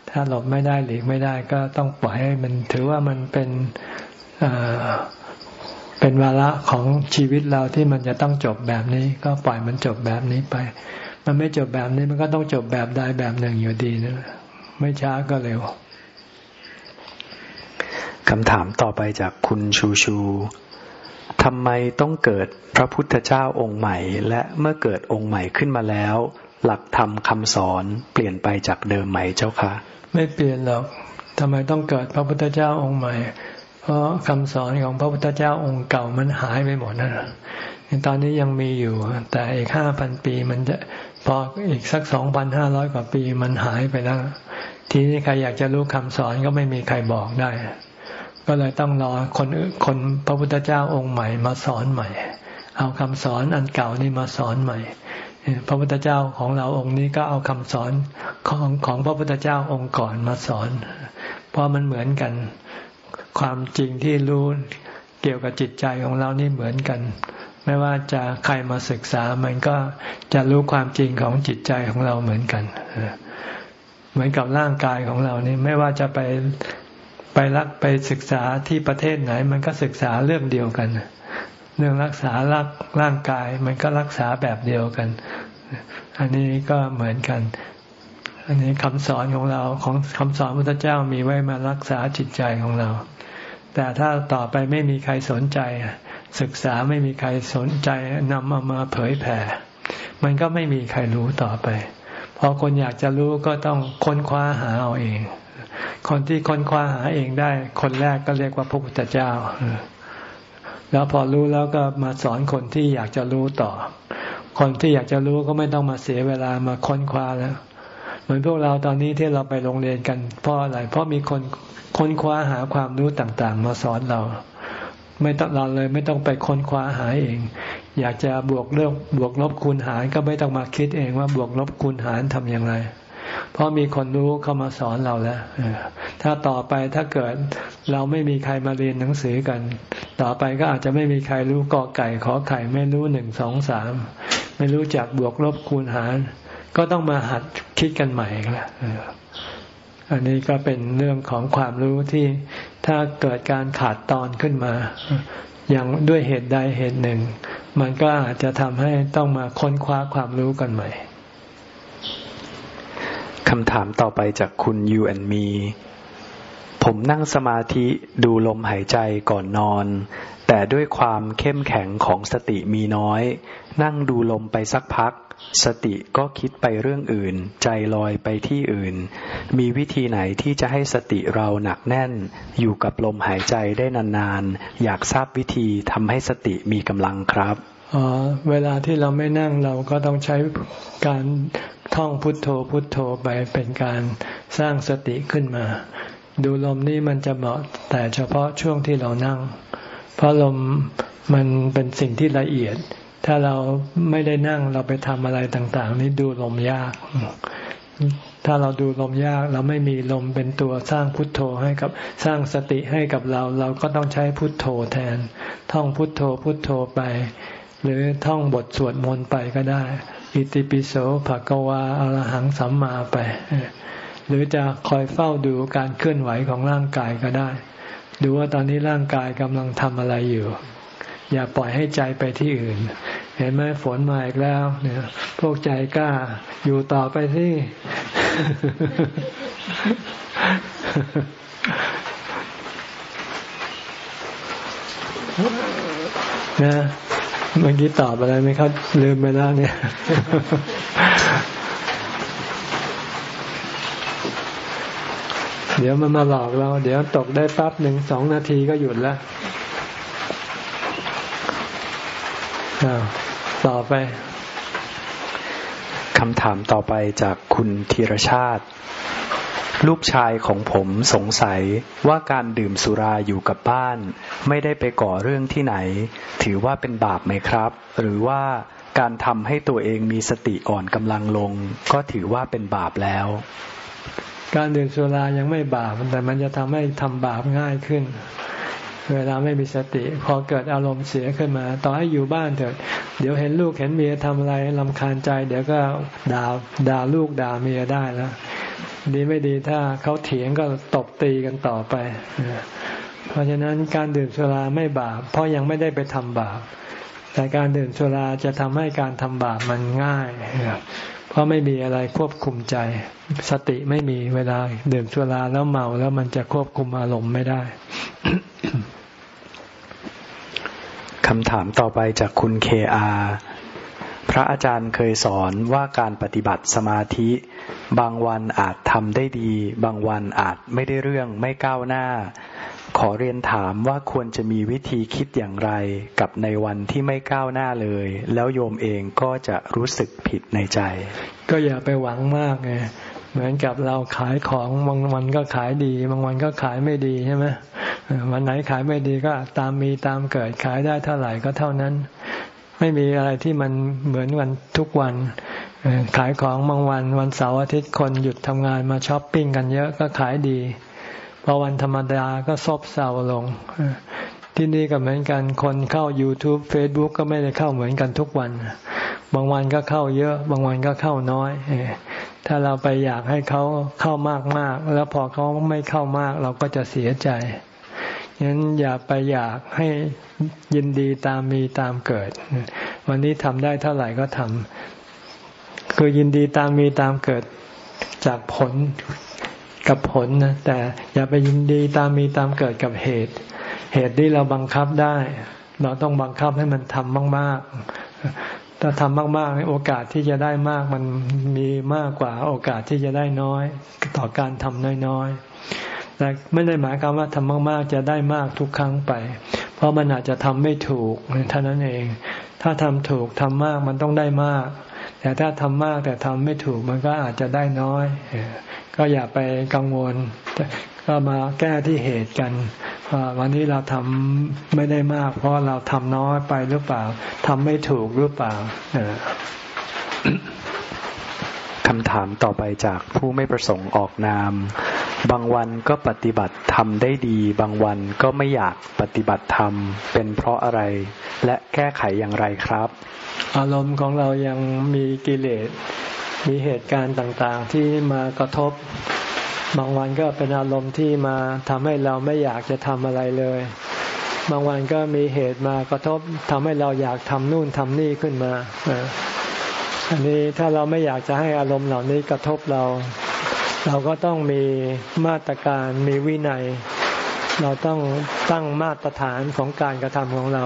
ถ้าหลบไม่ได้หลีกไม่ได้ก็ต้องปล่อยให้มันถือว่ามันเป็น เป็นวาระของชีวิตเราที่มันจะต้องจบแบบนี้ ก็ปล่อยมันจบแบบนี้ไป มันไม่จบแบบนี้มันก็ต้องจบแบบใดแบบหนึ่งอยู่ดีนะไม่ช้าก็เร็วคำถามต่อไปจากคุณชูชูทำไมต้องเกิดพระพุทธเจ้าองค์ใหม่ และเมื่อเกิดองค์ใหม่ขึ้นมาแล้ว หลักธรรมคำสอนเปลี่ยนไปจากเดิมไหมเจ้าคะ ไม่เปลี่ยนหรอกทำไมต้องเกิดพระพุทธเจ้าองค์ใหม่ เพราะคำสอนของพระพุทธเจ้าองค์เก่ามันหายไปหมดนะตอนนี้ยังมีอยู่ แต่อีกห้าพันปีมันจะพออีกสักสองพันห้าร้อยกว่าปีมันหายไปแล้ว ทีนี้ใครอยากจะรู้คำสอนก็ไม่มีใครบอกได้ ก็เลยต้องรอคนคนพระพุทธเจ้าองค์ใหม่มาสอนใหม่ เอาคำสอนอันเก่านี่มาสอนใหม่ พระพุทธเจ้าของเราองค์นี้ก็เอาคำสอนของของพระพุทธเจ้าองค์ก่อนมาสอน เพราะมันเหมือนกัน ความจริงที่รู้เกี่ยวกับจิตใจของเรานี่เหมือนกัน ไม่ว่าจะใครมาศึกษามันก็จะรู้ความจริงของจิตใจของเราเหมือนกัน เหมือนกับร่างกายของเรานี่ไม่ว่าจะไปไปรักไปศึกษาที่ประเทศไหน มันก็ศึกษาเรื่องเดียวกัน เรื่องรักษารักร่างกายมันก็รักษาแบบเดียวกัน อันนี้ก็เหมือนกัน อันนี้คำสอนของเราของคำสอนพระเจ้ามีไว้มารักษาจิตใจของเรา แต่ถ้าต่อไปไม่มีใครสนใจ ศึกษาไม่มีใครสนใจนำมามาเผยแผ่ มันก็ไม่มีใครรู้ต่อไป พอคนอยากจะรู้ก็ต้องค้นคว้าหาเอาเอง คนที่ค้นคว้าหาเองได้ คนแรกก็เรียกว่าพระพุทธเจ้า แล้วพอรู้แล้วก็มาสอนคนที่อยากจะรู้ต่อ คนที่อยากจะรู้ก็ไม่ต้องมาเสียเวลามาค้นคว้าแล้ว เหมือนพวกเราตอนนี้ที่เราไปโรงเรียนกันเพราะอะไร เพราะมีคนค้นคว้าหาความรู้ต่างๆ มาสอนเรา ไม่ต้องเราเลยไม่ต้องไปค้นคว้าหาเอง อยากจะบวกเรื่องบวกลบคูณหารก็ไม่ต้องมาคิดเองว่าบวกลบคูณหารทำอย่างไร เพราะมีคนรู้เข้ามาสอนเราแล้วถ้าต่อไปถ้าเกิดเราไม่มีใครมาเรียนหนังสือกัน ต่อไปก็อาจจะไม่มีใครรู้กอไก่ขอไข่ไม่รู้หนึ่งสองสามไม่รู้จักบวกลบคูณหาร ก็ต้องมาหัดคิดกันใหม่ละอันนี้ก็เป็นเรื่องของความรู้ที่ถ้าเกิดการขาดตอนขึ้นมา อย่างด้วยเหตุใดเหตุหนึ่ง มันก็อาจจะทำให้ต้องมาค้นคว้าความรู้กันใหม่คำถามต่อไปจากคุณยูแอนมีผมนั่งสมาธิดูลมหายใจก่อนนอน แต่ด้วยความเข้มแข็งของสติมีน้อย นั่งดูลมไปสักพัก สติก็คิดไปเรื่องอื่น ใจลอยไปที่อื่น มีวิธีไหนที่จะให้สติเราหนักแน่น อยู่กับลมหายใจได้นานๆ อยากทราบวิธีทำให้สติมีกำลังครับอ๋อเวลาที่เราไม่นั่งเราก็ต้องใช้การท่องพุทโธพุทโธไปเป็นการสร้างสติขึ้นมา ดูลมนี่มันจะเหมาะแต่เฉพาะช่วงที่เรานั่ง เพราะลมมันเป็นสิ่งที่ละเอียด ถ้าเราไม่ได้นั่งเราไปทำอะไรต่าง ๆ นี่ดูลมยาก ถ้าเราดูลมยาก เราไม่มีลมเป็นตัวสร้างพุทโธให้กับสร้างสติให้กับเรา เราก็ต้องใช้พุทโธแทน ท่องพุทโธพุทโธไป หรือท่องบทสวดมนต์ไปก็ได้ อิติปิโสภะกวาอรหังสัมมาไป หรือจะคอยเฝ้าดูการเคลื่อนไหวของร่างกายก็ได้ ดูว่าตอนนี้ร่างกายกำลังทำอะไรอยู่ อย่าปล่อยให้ใจไปที่อื่น เห็นไหมฝนมาอีกแล้ว เนี่ย พวกใจกล้า อยู่ต่อไปที่นะเมื่อกี้ตอบอะไรไหมครับ ลืมไปแล้วเนี่ยเดี๋ยวมันมาหลอกเรา เดี๋ยวตกได้ปั๊บหนึ่งสองนาทีก็หยุดแล้ว ต่อไปคำถามต่อไปจากคุณธีรชาติ ลูกชายของผมสงสัยว่าการดื่มสุราอยู่กับบ้าน ไม่ได้ไปก่อเรื่องที่ไหน ถือว่าเป็นบาปไหมครับ หรือว่าการทำให้ตัวเองมีสติอ่อนกำลังลง ก็ถือว่าเป็นบาปแล้ว การดื่มสุรายังไม่บาปแต่มันจะทำให้ทำบาปง่ายขึ้น เวลาไม่มีสติ พอเกิดอารมณ์เสียขึ้นมา ต่อให้อยู่บ้านเถิดเดี๋ยวเห็นลูกเห็นเมียทำอะไรลำคาญใจ เดี๋ยวก็ด่าด่าลูกด่าเมียได้แล้วดีไม่ดีถ้าเขาเถียงก็ตบตีกันต่อไป เพราะฉะนั้นการดื่มสุราไม่บาป เพราะยังไม่ได้ไปทำบาป แต่การดื่มสุราจะทำให้การทำบาปมันง่าย เพราะไม่มีอะไรควบคุมใจ สติไม่มีเวลาดื่มสุราแล้วเมาแล้วมันจะควบคุมอารมณ์ไม่ได้ คำถามต่อไปจากคุณเคอาพระอาจารย์เคยสอนว่าการปฏิบัติสมาธิ บางวันอาจทำได้ดี บางวันอาจไม่ได้เรื่องไม่ก้าวหน้า ขอเรียนถามว่าควรจะมีวิธีคิดอย่างไร กับในวันที่ไม่ก้าวหน้าเลย แล้วโยมเองก็จะรู้สึกผิดในใจ ก็อย่าไปหวังมากไง เหมือนกับเราขายของบางวันก็ขายดี บางวันก็ขายไม่ดีใช่ไหมวันไหนขายไม่ดีก็ตามมีตามเกิดขายได้เท่าไหร่ก็เท่านั้น ไม่มีอะไรที่มันเหมือนวันทุกวันขายของบางวันวันเสาร์อาทิตย์คนหยุดทำงานมาช้อปปิ้งกันเยอะก็ขายดีพอวันธรรมดาก็ซบเซาลง ที่นี่ก็เหมือนกันคนเข้า YouTube Facebook ก็ไม่ได้เข้าเหมือนกันทุกวัน บางวันก็เข้าเยอะ บางวันก็เข้าน้อย ถ้าเราไปอยากให้เขาเข้ามากมากแล้วพอเขาไม่เข้ามาก เราก็จะเสียใจฉะนั้นอย่าไปอยากให้ยินดีตามมีตามเกิด วันนี้ทำได้เท่าไหร่ก็ทำคือยินดีตามมีตามเกิดจากผลกับผลนะแต่อย่าไปยินดีตามมีตามเกิดกับเหตุ เหตุที่เราบังคับได้ เราต้องบังคับให้มันทำมาก ๆ ถ้าทำมากๆ โอกาสที่จะได้มากมันมีมากกว่าโอกาสที่จะได้น้อย ต่อการทำน้อยๆ แต่ไม่ได้หมายความว่าทำมากๆ จะได้มากทุกครั้งไป เพราะมันอาจจะทำไม่ถูกเท่านั้นเอง ถ้าทำถูกทำมากมันต้องได้มาก แต่ถ้าทำมากแต่ทำไม่ถูกมันก็อาจจะได้น้อย ก็อย่าไปกังวล ก็มาแก้ที่เหตุกันวันนี้เราทำไม่ได้มาก เพราะเราทำน้อยไปหรือเปล่าทำไม่ถูกหรือเปล่าคำถามต่อไปจากผู้ไม่ประสงค์ออกนาม บางวันก็ปฏิบัติทำได้ดี บางวันก็ไม่อยากปฏิบัติธรรม เป็นเพราะอะไร และแก้ไขอย่างไรครับ อารมณ์ของเรายังมีกิเลสมีเหตุการณ์ต่างๆ ที่มากระทบ บางวันก็เป็นอารมณ์ที่มาทำให้เราไม่อยากจะทำอะไรเลย บางวันก็มีเหตุมากระทบทำให้เราอยากทำนู่นทำนี่ขึ้นมาอันนี้ถ้าเราไม่อยากจะให้อารมณ์เหล่านี้กระทบเรา เราก็ต้องมีมาตรการมีวินัย เราต้องตั้งมาตรฐานของการกระทำของเรา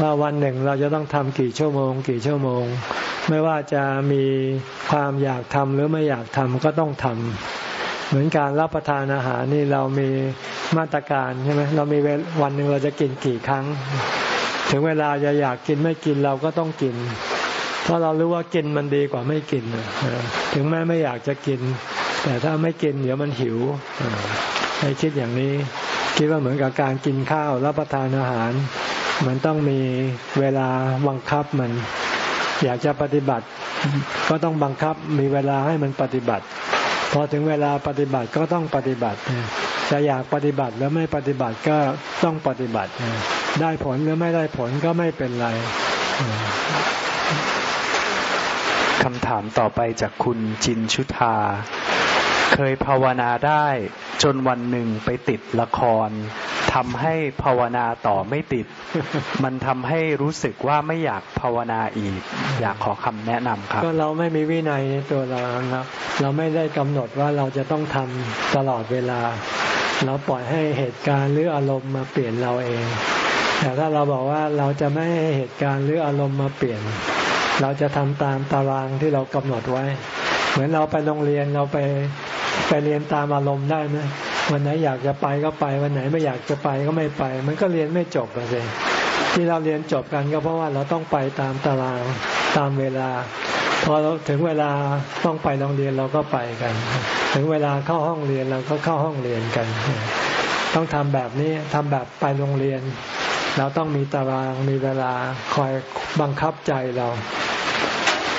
ว่าวันหนึ่งเราจะต้องทำกี่ชั่วโมง กี่ชั่วโมง ไม่ว่าจะมีความอยากทำหรือไม่อยากทำก็ต้องทำ เหมือนการรับประทานอาหารนี่เรามีมาตรการใช่ไหมเรามีวันหนึ่งเราจะกินกี่ครั้ง ถึงเวลาจะอยากกินไม่กินเราก็ต้องกิน เพราะเรารู้ว่ากินมันดีกว่าไม่กินถึงแม้ไม่อยากจะกิน แต่ถ้าไม่กินเดี๋ยวมันหิวให้คิดอย่างนี้ คิดว่าเหมือนกับการกินข้าวรับประทานอาหาร มันต้องมีเวลาบังคับมัน อยากจะปฏิบัติ ก็ต้องบังคับมีเวลาให้มันปฏิบัติ พอถึงเวลาปฏิบัติก็ต้องปฏิบัติ จะอยากปฏิบัติแล้วไม่ปฏิบัติก็ต้องปฏิบัติ ได้ผลหรือไม่ได้ผลก็ไม่เป็นไรคำถามต่อไปจากคุณจินชุธา เคยภาวนาได้จนวันหนึ่งไปติดละคร ทำให้ภาวนาต่อไม่ติด มันทำให้รู้สึกว่าไม่อยากภาวนาอีก อยากขอคำแนะนำครับ ก็เราไม่มีวินัยในตัวเราครับเราไม่ได้กำหนดว่าเราจะต้องทำตลอดเวลา เราปล่อยให้เหตุการณ์หรืออารมณ์มาเปลี่ยนเราเอง แต่ถ้าเราบอกว่าเราจะไม่ให้เหตุการณ์หรืออารมณ์มาเปลี่ยน เราจะทำตามตารางที่เรากำหนดไว้ เหมือนเราไปโรงเรียนเราไปไปเรียนตามอารมณ์ได้ไหม วันไหนอยากจะไปก็ไป วันไหนไม่อยากจะไปก็ไม่ไป มันก็เรียนไม่จบเลยที่เราเรียนจบกันก็เพราะว่าเราต้องไปตามตารางตามเวลาพอเราถึงเวลาต้องไปโรงเรียนเราก็ไปกัน ถึงเวลาเข้าห้องเรียนเราก็เข้าห้องเรียนกัน ต้องทำแบบนี้ทำแบบไปโรงเรียน เราต้องมีตารางมีเวลาคอยบังคับใจเรา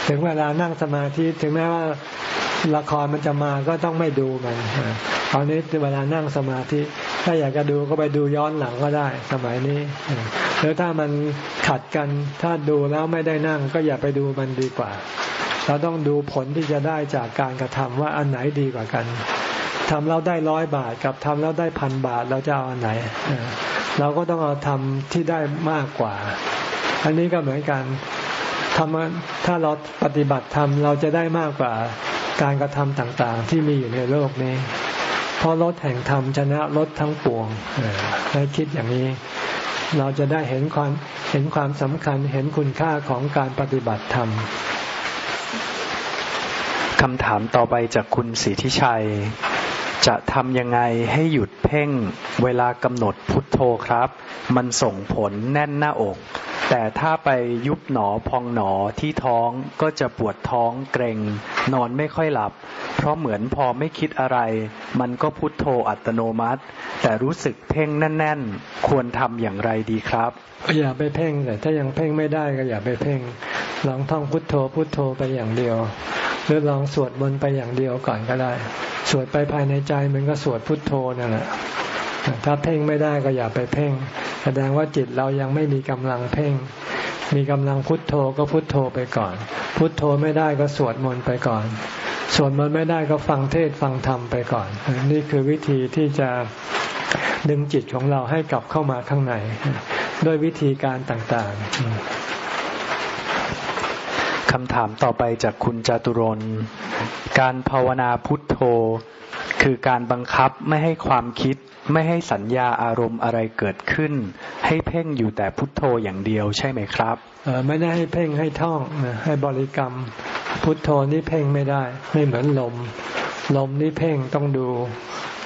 ถึงเวลานั่งสมาธิถึงแม้ว่าละครมันจะมาก็ต้องไม่ดูมัน ตอนนี้เวลานั่งสมาธิ ถ้าอยากจะดูก็ไปดูย้อนหลังก็ได้ สมัยนี้หรือถ้ามันขัดกันถ้าดูแล้วไม่ได้นั่ง ก็อย่าไปดูมันดีกว่า เราต้องดูผลที่จะได้จากการกระทำว่าอันไหนดีกว่ากันทำแล้วได้ร้อยบาทกับทำแล้วได้พันบาทเราจะเอาอันไหน เราก็ต้องเอาทำที่ได้มากกว่า อันนี้ก็เหมือนกันทำถ้าเราปฏิบัติทำเราจะได้มากกว่าการกระทำต่างๆ ที่มีอยู่ในโลกนี้ เพราะรถแห่งธรรมชนะรถทั้งปวงให้คิดอย่างนี้ เราจะได้เห็นความเห็นความสำคัญเห็นคุณค่าของการปฏิบัติธรรมคำถามต่อไปจากคุณศรีทิชัย จะทำยังไงให้หยุดเพ่งเวลากำหนดพุทโธครับ มันส่งผลแน่นหน้าอก แต่ถ้าไปยุบหนอพองหนอที่ท้องก็จะปวดท้องเกรงนอนไม่ค่อยหลับ เพราะเหมือนพอไม่คิดอะไร มันก็พุทโธอัตโนมัติ แต่รู้สึกเพ่งแน่น ๆ ควรทำอย่างไรดีครับ อย่าไปเพ่งแต่ถ้ายังเพ่งไม่ได้ก็อย่าไปเพ่งลองท่องพุทโธพุทโธไปอย่างเดียว หรือลองสวดมนต์ไปอย่างเดียวก่อนก็ได้ สวดไปภายในใจมันก็สวดพุทโธนั่นแหละ ถ้าเพ่งไม่ได้ก็อย่าไปเพ่ง แสดงว่าจิตเรายังไม่มีกำลังเพ่ง มีกำลังพุทโธก็พุทโธไปก่อน พุทโธไม่ได้ก็สวดมนต์ไปก่อน สวดมนต์ไม่ได้ก็ฟังเทศฟังธรรมไปก่อน นี่คือวิธีที่จะดึงจิตของเราให้กลับเข้ามาข้างใน ด้วยวิธีการต่างๆคำถามต่อไปจากคุณจตุรนการภาวนาพุทโธ คือการบังคับไม่ให้ความคิด ไม่ให้สัญญาอารมณ์อะไรเกิดขึ้น ให้เพ่งอยู่แต่พุทโธอย่างเดียวใช่ไหมครับเออไม่ได้ให้เพ่งให้ท่องให้บริกรรม พุทโธนี่เพ่งไม่ได้ ไม่เหมือนลม ลมนี่เพ่งต้องดู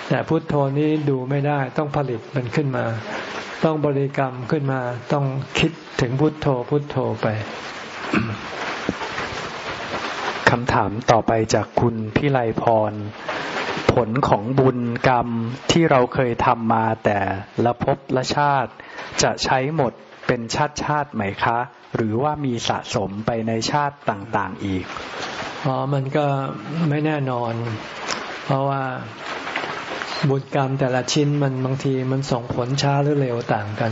แต่พุทโธนี้ดูไม่ได้ต้องผลิตมันขึ้นมา ต้องบริกรรมขึ้นมา ต้องคิดถึงพุทโธพุทโธไปคำถามต่อไปจากคุณพิไลพร ผลของบุญกรรมที่เราเคยทำมาแต่ละภพละชาติ จะใช้หมดเป็นชาติชาติไหมคะ หรือว่ามีสะสมไปในชาติต่างๆอีกอ๋อมันก็ไม่แน่นอน เพราะว่าบุญกรรมแต่ละชิ้นมันบางทีมันส่งผลช้าหรือเร็วต่างกัน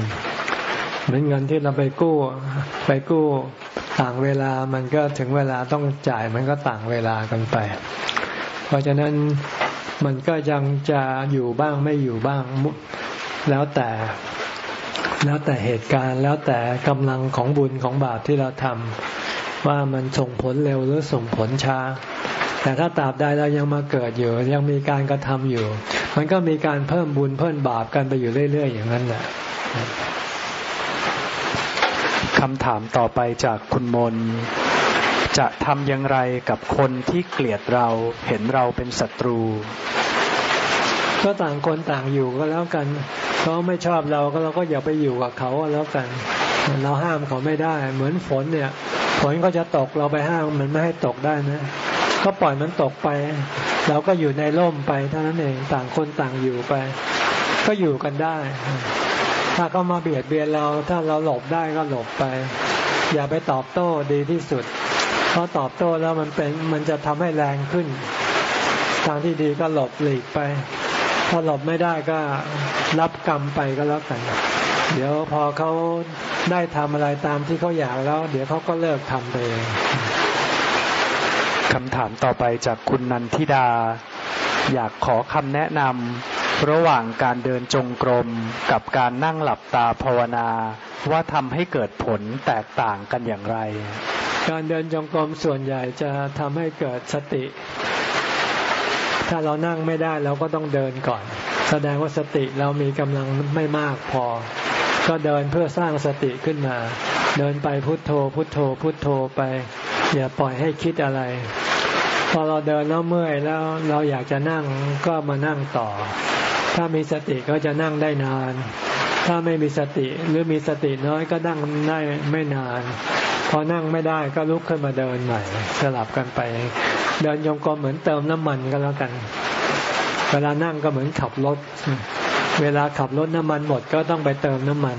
เหมือนเงินที่เราไปกู้ ไปกู้ต่างเวลามันก็ถึงเวลาต้องจ่ายมันก็ต่างเวลากันไป เพราะฉะนั้น มันก็ยังจะอยู่บ้างไม่อยู่บ้างแล้วแต่แล้วแต่เหตุการณ์แล้วแต่กำลังของบุญของบาปที่เราทำว่ามันส่งผลเร็วหรือส่งผลช้า แต่ถ้าตราบใดเรายังมาเกิดอยู่ ยังมีการกระทำอยู่ มันก็มีการเพิ่มบุญเพิ่มบาปกันไปอยู่เรื่อย ๆ อย่างนั้นแหละคำถามต่อไปจากคุณมน จะทำอย่างไรกับคนที่เกลียดเราเห็นเราเป็นศัตรู ก็ต่างคนต่างอยู่ก็แล้วกันเขาไม่ชอบเราก็เราก็อย่าไปอยู่กับเขาแล้วกัน เราห้ามเขาไม่ได้ เหมือนฝนเนี่ยฝนก็จะตกเราไปห้ามมันไม่ให้ตกได้นะก็ปล่อยมันตกไป เราก็อยู่ในร่มไปเท่านั้นเองต่างคนต่างอยู่ไป ก็อยู่กันได้ ถ้าเขามาเบียดเบียนเราถ้าเราหลบได้ก็หลบไป อย่าไปตอบโต้ดีที่สุด ราะตอบโต้แล้วมันเป็นมันจะทำให้แรงขึ้น ทางที่ดีก็หลบหลีกไป ถ้าหลบไม่ได้ก็รับกรรมไปก็แล้วกัน เดี๋ยวพอเขาได้ทำอะไรตามที่เขาอยากแล้ว เดี๋ยวเขาก็เลิกทำไปเองคำถามต่อไปจากคุณนันทิดา อยากขอคำแนะนำระหว่างการเดินจงกรมกับการนั่งหลับตาภาวนา ว่าทำให้เกิดผลแตกต่างกันอย่างไร การเดินจงกรมส่วนใหญ่จะทำให้เกิดสติ ถ้าเรานั่งไม่ได้เราก็ต้องเดินก่อน แสดงว่าสติเรามีกำลังไม่มากพอ ก็เดินเพื่อสร้างสติขึ้นมา เดินไปพุทโธ พุทโธ พุทโธไป อย่าปล่อยให้คิดอะไร พอเราเดินแล้วเมื่อยแล้วเราอยากจะนั่งก็มานั่งต่อ ถ้ามีสติก็จะนั่งได้นาน ถ้าไม่มีสติหรือมีสติน้อยก็นั่งได้ไม่นาน พอนั่งไม่ได้ก็ลุกขึ้นมาเดินใหม่สลับกันไป เดินยงกลมเหมือนเติมน้ำมันก็แล้วกัน เวลานั่งก็เหมือนขับรถ เวลาขับรถน้ำมันหมดก็ต้องไปเติมน้ำมัน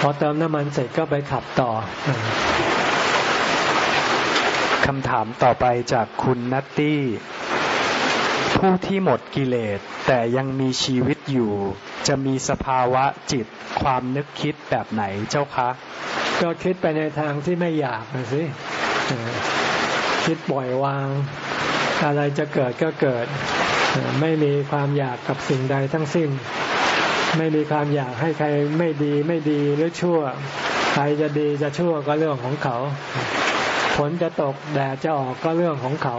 พอเติมน้ำมันเสร็จก็ไปขับต่อคำถามต่อไปจากคุณนัตตี้ ผู้ที่หมดกิเลสแต่ยังมีชีวิตอยู่ จะมีสภาวะจิตความนึกคิดแบบไหนเจ้าคะ ก็คิดไปในทางที่ไม่อยากนะสิคิดปล่อยวาง อะไรจะเกิดก็เกิด ไม่มีความอยากกับสิ่งใดทั้งสิ้น ไม่มีความอยากให้ใครไม่ดีไม่ดีหรือชั่ว ใครจะดีจะชั่วก็เรื่องของเขาฝนจะตกแดดจะออกก็เรื่องของเขา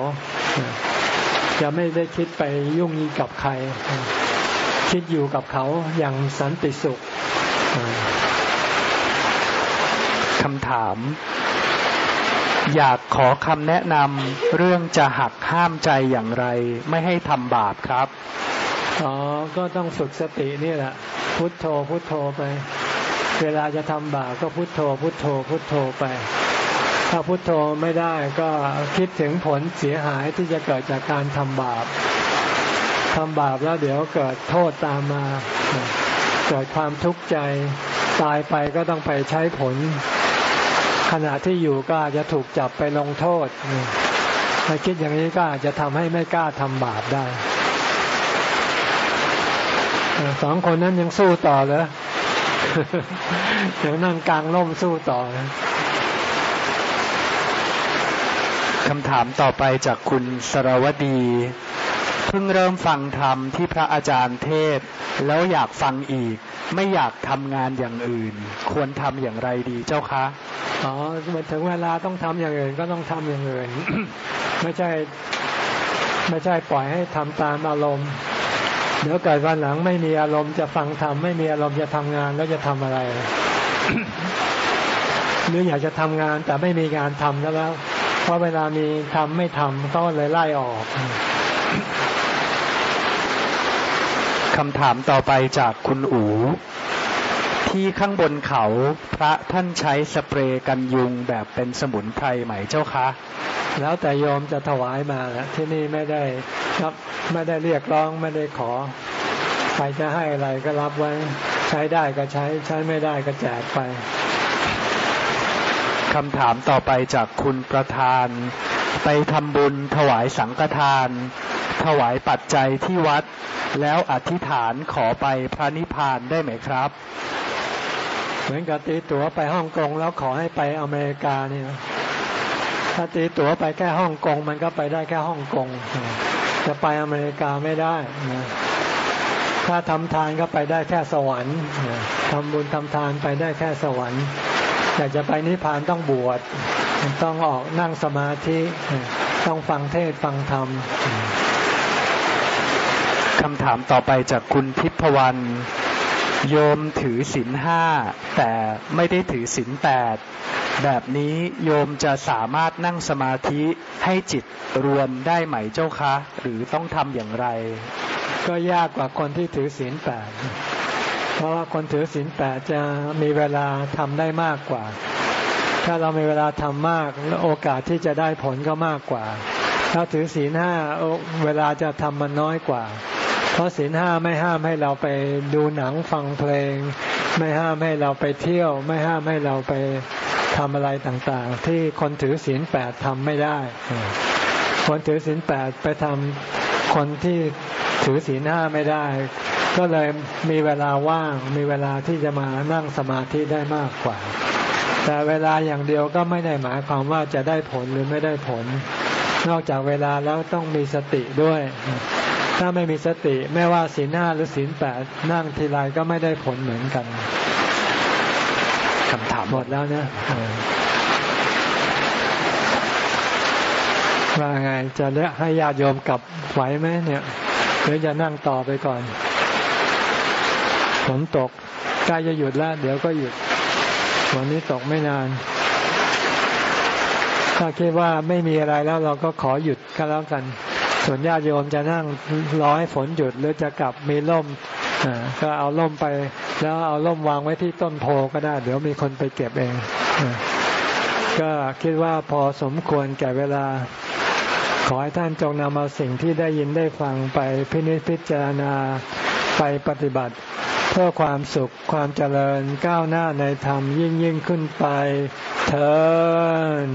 จะไม่ได้คิดไปยุ่งกับใคร คิดอยู่กับเขาอย่างสันติสุขคำถาม อยากขอคำแนะนำเรื่องจะหักห้ามใจอย่างไร ไม่ให้ทำบาปครับอ๋อก็ต้องฝึกสตินี่แหละ พุทโธพุทโธไป เวลาจะทำบาปก็พุทโธ พุทโธ พุทโธไป ถ้าพุโทโธไม่ได้ก็คิดถึงผลเสียหายที่จะเกิดจากการทำบาป ทำบาปแล้วเดี๋ยวเกิดโทษตามมา เกิดความทุกข์ใจตายไปก็ต้องไปใช้ผล ขณะที่อยู่ก็อาจจะถูกจับไปลงโทษถ้าคิดอย่างนี้ก็อาจจะทำให้ไม่กล้าทำบาปได้สองคนนั้นยังสู้ต่อเลยยังนั่งกลางร่มสู้ต่อคำถามต่อไปจากคุณสรวดี เพิ่งเริ่มฟังธรรมที่พระอาจารย์เทศ แล้วอยากฟังอีก ไม่อยากทำงานอย่างอื่น ควรทำอย่างไรดีเจ้าคะอ๋อถึงเวลาต้องทำอย่างอื่นก็ต้องทำอย่างอื่น ไม่ใช่ไม่ใช่ปล่อยให้ทำตามอารมณ์เดี๋ยวเกิดวันหลังไม่มีอารมณ์จะฟังธรรมไม่มีอารมณ์จะทำงานแล้วจะทำอะไรหรืออยากจะทำงานแต่ไม่มีงานทำแล้วเพราะเวลามีทำไม่ทำก็เลยไล่ออก คำถามต่อไปจากคุณอูที่ข้างบนเขาพระท่านใช้สเปรย์กันยุงแบบเป็นสมุนไพรไหมเจ้าคะ แล้วแต่โยมจะถวายมาแล้วที่นี่ไม่ได้ครับไม่ได้เรียกร้องไม่ได้ขอใครจะให้อะไรก็รับไว้ ใช้ได้ก็ใช้ใช้ไม่ได้ก็แจกไปคำถามต่อไปจากคุณประธาน ไปทำบุญถวายสังฆทาน ถวายปัจจัยที่วัด แล้วอธิษฐานขอไปพระนิพพานได้ไหมครับ เหมือนกับตีตั๋วไปฮ่องกงแล้วขอให้ไปอเมริกาเนี่ยถ้าตีตั๋วไปแค่ฮ่องกง มันก็ไปได้แค่ฮ่องกง จะไปอเมริกาไม่ได้นะถ้าทำทานก็ไปได้แค่สวรรค์ทำบุญทำทานไปได้แค่สวรรค์อยากจะไปนิพพานต้องบวชต้องออกนั่งสมาธิ ต้องฟังเทศฟังธรรม คำถามต่อไปจากคุณทิพวรรณโยมถือศีลห้าแต่ไม่ได้ถือศีลแปดแบบนี้โยมจะสามารถนั่งสมาธิให้จิตรวมได้ไหมเจ้าคะ หรือต้องทำอย่างไร ก็ยากกว่าคนที่ถือศีลแปดเพราะว่าคนถือศีลแปดจะมีเวลาทำได้มากกว่า ถ้าเรามีเวลาทำมากโอกาสที่จะได้ผลก็มากกว่า ถ้าถือศีลห้าเวลาจะทำมันน้อยกว่า เพราะศีลห้าไม่ห้ามให้เราไปดูหนังฟังเพลง ไม่ห้ามให้เราไปเที่ยว ไม่ห้ามให้เราไปทำอะไรต่างๆ ที่คนถือศีลแปดทำไม่ได้คนถือศีลแปดไปทำคนที่ถือศีลห้าไม่ได้ ก็เลยมีเวลาว่างมีเวลาที่จะมานั่งสมาธิได้มากกว่า แต่เวลาอย่างเดียวก็ไม่ได้หมายความว่าจะได้ผลหรือไม่ได้ผล นอกจากเวลาแล้วต้องมีสติด้วย ถ้าไม่มีสติไม่ว่าศีลห้าหรือศีลแปดนั่งทีไรก็ไม่ได้ผลเหมือนกันคำถามหมดแล้วเนี่ยว่าไงจะเลือกให้ญาติโยมกลับไหวไหมเนี่ยหรือจะนั่งต่อไปก่อนฝนตกใกล้จะหยุดแล้ว เดี๋ยวก็หยุด วันนี้ตกไม่นาน ถ้าคิดว่าไม่มีอะไรแล้วเราก็ขอหยุดก็แล้วกัน ส่วนญาติโยมจะนั่งรอให้ฝนหยุดหรือจะกลับมีร่มก็เอาร่มไป แล้วเอาร่มวางไว้ที่ต้นโพก็ได้ เดี๋ยวมีคนไปเก็บเอง ก็คิดว่าพอสมควรแก่เวลา ขอให้ท่านจงนำเอาสิ่งที่ได้ยินได้ฟังไปพินิจพิจารณาไปปฏิบัติ เพื่อความสุขความเจริญก้าวหน้าในธรรมยิ่งยิ่งขึ้นไปเถิด